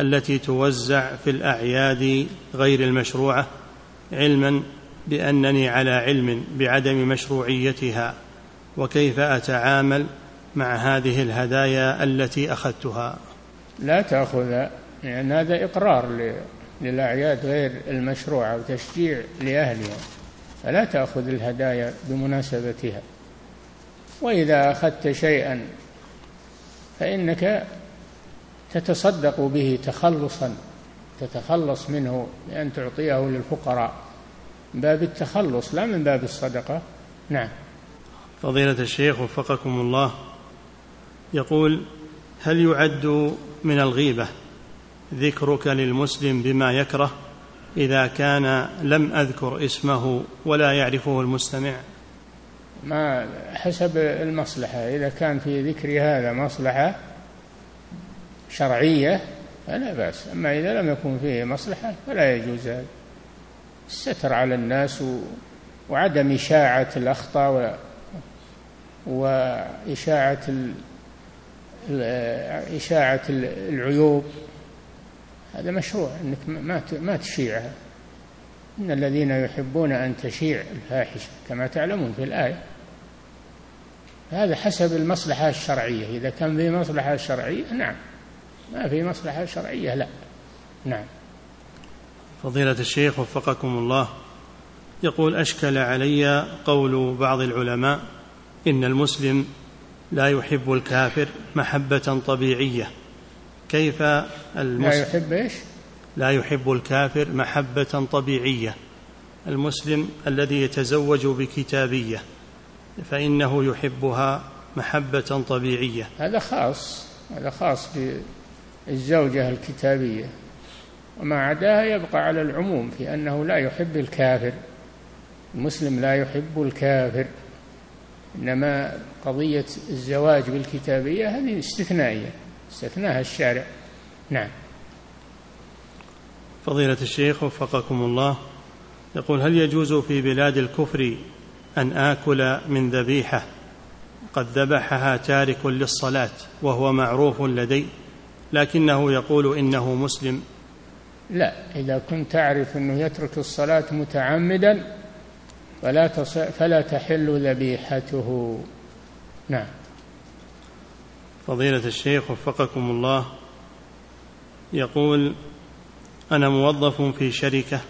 S1: التي توزع في الأعياد غير المشروعة علما بأنني على علم بعدم مشروعيتها وكيف أتعامل مع هذه الهدايا التي أخذتها؟
S2: لا تأخذها لأن هذا إقرار للأعياد غير المشروعة وتشجيع لأهلها. فلا تأخذ الهدايا بمناسبتها. وإذا أخذت شيئا فإنك تتصدق به تخلصا تتخلص منه بأن تعطيه للفقراء. من باب التخلص لا من باب الصدقة. نعم.
S1: فضيلة الشيخ وفقكم الله يقول هل يعد من الغيبة ذكرك للمسلم بما يكره إذا كان لم أذكر اسمه ولا يعرفه المستمع؟
S2: ما حسب المصلحة. إذا كان في ذكر هذا مصلحة شرعية فلا بأس. أما إذا لم يكن فيه مصلحة فلا يجوز. هذا الستر على الناس وعدم إشاعة الأخطاء و... وإشاعة ال... إشاعة العيوب. هذا مشروع أنك ما ما تشيعها إن الذين يحبون أن تشيع الفاحشة كما تعلمون في الآية. هذا حسب المصلحة الشرعية. إذا كان في مصلحة شرعية نعم. ما في مصلحة شرعية لا. نعم.
S1: فضيلة الشيخ وفقكم الله. يقول أشكل علي قول بعض العلماء إن المسلم لا يحب الكافر محبة طبيعية. كيف
S2: المسلم لا يحب إيش؟
S1: لا يحب الكافر محبة طبيعية. المسلم الذي يتزوج بكتابية. فإنه يحبها محبة طبيعية.
S2: هذا خاص هذا خاص بالزوجة الكتابية. وما عداها يبقى على العموم في أنه لا يحب الكافر. المسلم لا يحب الكافر. إنما قضية الزواج بالكتابية هذه استثنائية استثناها الشارع. نعم.
S1: فضيلة الشيخ وفقكم الله. يقول هل يجوز في بلاد الكفر أن آكل من ذبيحة. قد ذبحها تارك للصلاة وهو معروف لدي لكنه يقول إنه مسلم.
S2: لا إذا كنت تعرف أنه يترك الصلاة متعمدا فلا فلا تحل ذبيحته. نعم.
S1: فضيلة الشيخ وفقكم الله يقول أنا موظف في شركة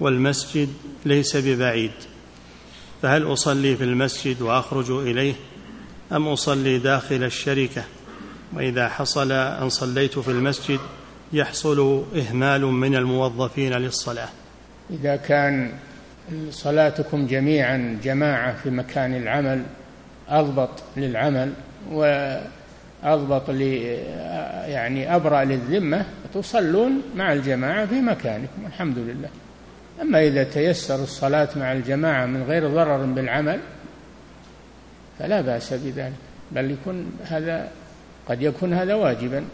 S1: والمسجد ليس ببعيد. فهل أصلي في المسجد وأخرج إليه أم أصلي داخل الشركة؟ وإذا حصل أن صليت في المسجد يحصل إهمال من الموظفين للصلاة.
S2: إذا كان صلاتكم جميعا جماعة في مكان العمل أضبط للعمل وأضبط لي يعني أبرأ للذمة تصلون مع الجماعة في مكانكم. الحمد لله. أما إذا تيسر الصلاة مع الجماعة من غير ضرر بالعمل فلا بأس بذلك بل يكون هذا قد يكون هذا واجبا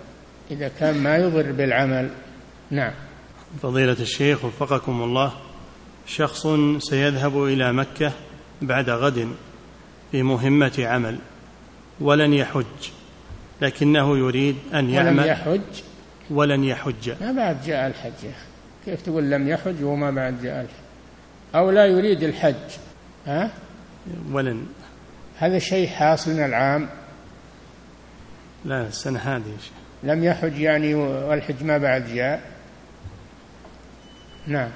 S2: إذا كان ما يضر بالعمل. نعم.
S1: فضيلة الشيخ وفقكم الله شخص سيذهب إلى مكة بعد غد في مهمة عمل ولن يحج لكنه يريد أن يعمل.
S2: ولم يحج؟
S1: ولن يحج.
S2: ما بعد جاء الحج كيف تقول لم يحج وما بعد جاء الحج أو لا يريد الحج ها؟
S1: ولن
S2: هذا شيء حاصل من العام.
S1: لا السنة هذه
S2: لم يحج يعني والحج ما بعد جاء. نعم.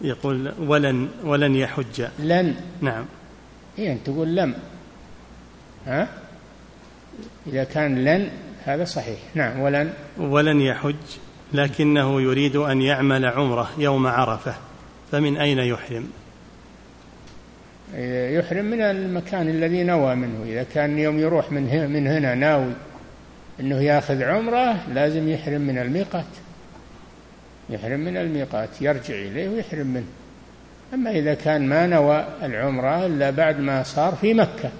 S1: يقول ولن ولن يحج.
S2: لن.
S1: نعم.
S2: هي أنت تقول لم. ها؟ إذا كان لن هذا صحيح. نعم ولن.
S1: ولن يحج. لكنه يريد أن يعمل عمرة يوم عرفة فمن أين يحرم؟
S2: يحرم من المكان الذي نوى منه. إذا كان يوم يروح من هنا, من هنا ناوي أنه يأخذ عمرة لازم يحرم من الميقات. يحرم من الميقات يرجع إليه ويحرم منه. أما إذا كان ما نوى العمرة إلا بعد ما صار في مكة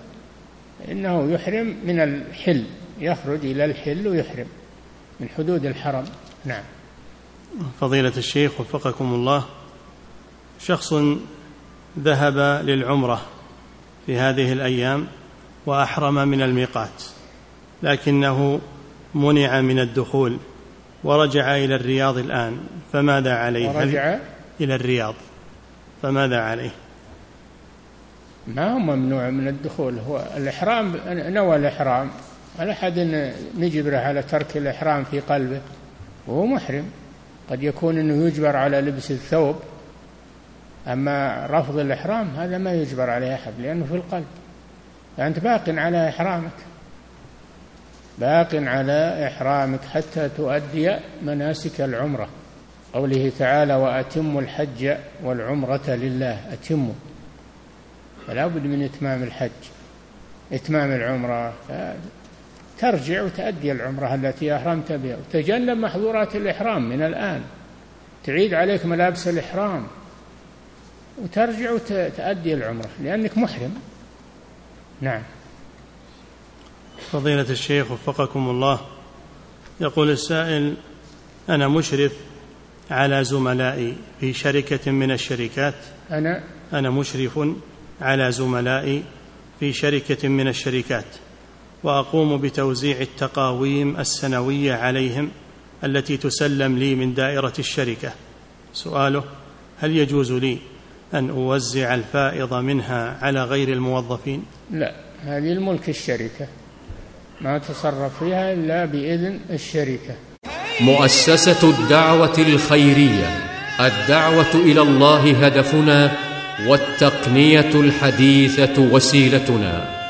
S2: إنه يحرم من الحل يخرج إلى الحل ويحرم من حدود الحرم. نعم.
S1: فضيلة الشيخ وفقكم الله شخص ذهب للعمرة في هذه الأيام وأحرم من الميقات لكنه منع من الدخول ورجع إلى الرياض الآن فماذا عليه؟
S2: ورجع؟
S1: إلى الرياض فماذا عليه؟
S2: ما هو ممنوع من الدخول هو الإحرام نوى الإحرام على أحد نجبره على ترك الإحرام في قلبه. وهو محرم. قد يكون أنه يجبر على لبس الثوب أما رفض الإحرام هذا ما يجبر عليه أحد لأنه في القلب. فأنت باق على إحرامك. باق على إحرامك حتى تؤدي مناسك العمرة. قوله تعالى وأتموا الحج والعمرة لله. أتموا. فلا بد من إتمام الحج. إتمام العمرة. ترجع وتأدي العمرة التي أحرمت بها. وتجنب محظورات الإحرام من الآن. تعيد عليك ملابس الإحرام. وترجع وتأدي العمرة لأنك محرم. نعم.
S1: فضيلة الشيخ وفقكم الله يقول السائل أنا مشرف على زملائي في شركة من الشركات.
S2: أنا؟
S1: أنا مشرف على زملائي في شركة من الشركات. وأقوم بتوزيع التقاويم السنوية عليهم التي تسلم لي من دائرة الشركة. سؤاله هل يجوز لي أن أوزع الفائض منها على غير الموظفين؟
S2: لا هذه الملك الشركة. ما تصرف فيها إلا بإذن الشركة.
S3: مؤسسة الدعوة الخيرية الدعوة إلى الله هدفنا والتقنية الحديثة وسيلتنا.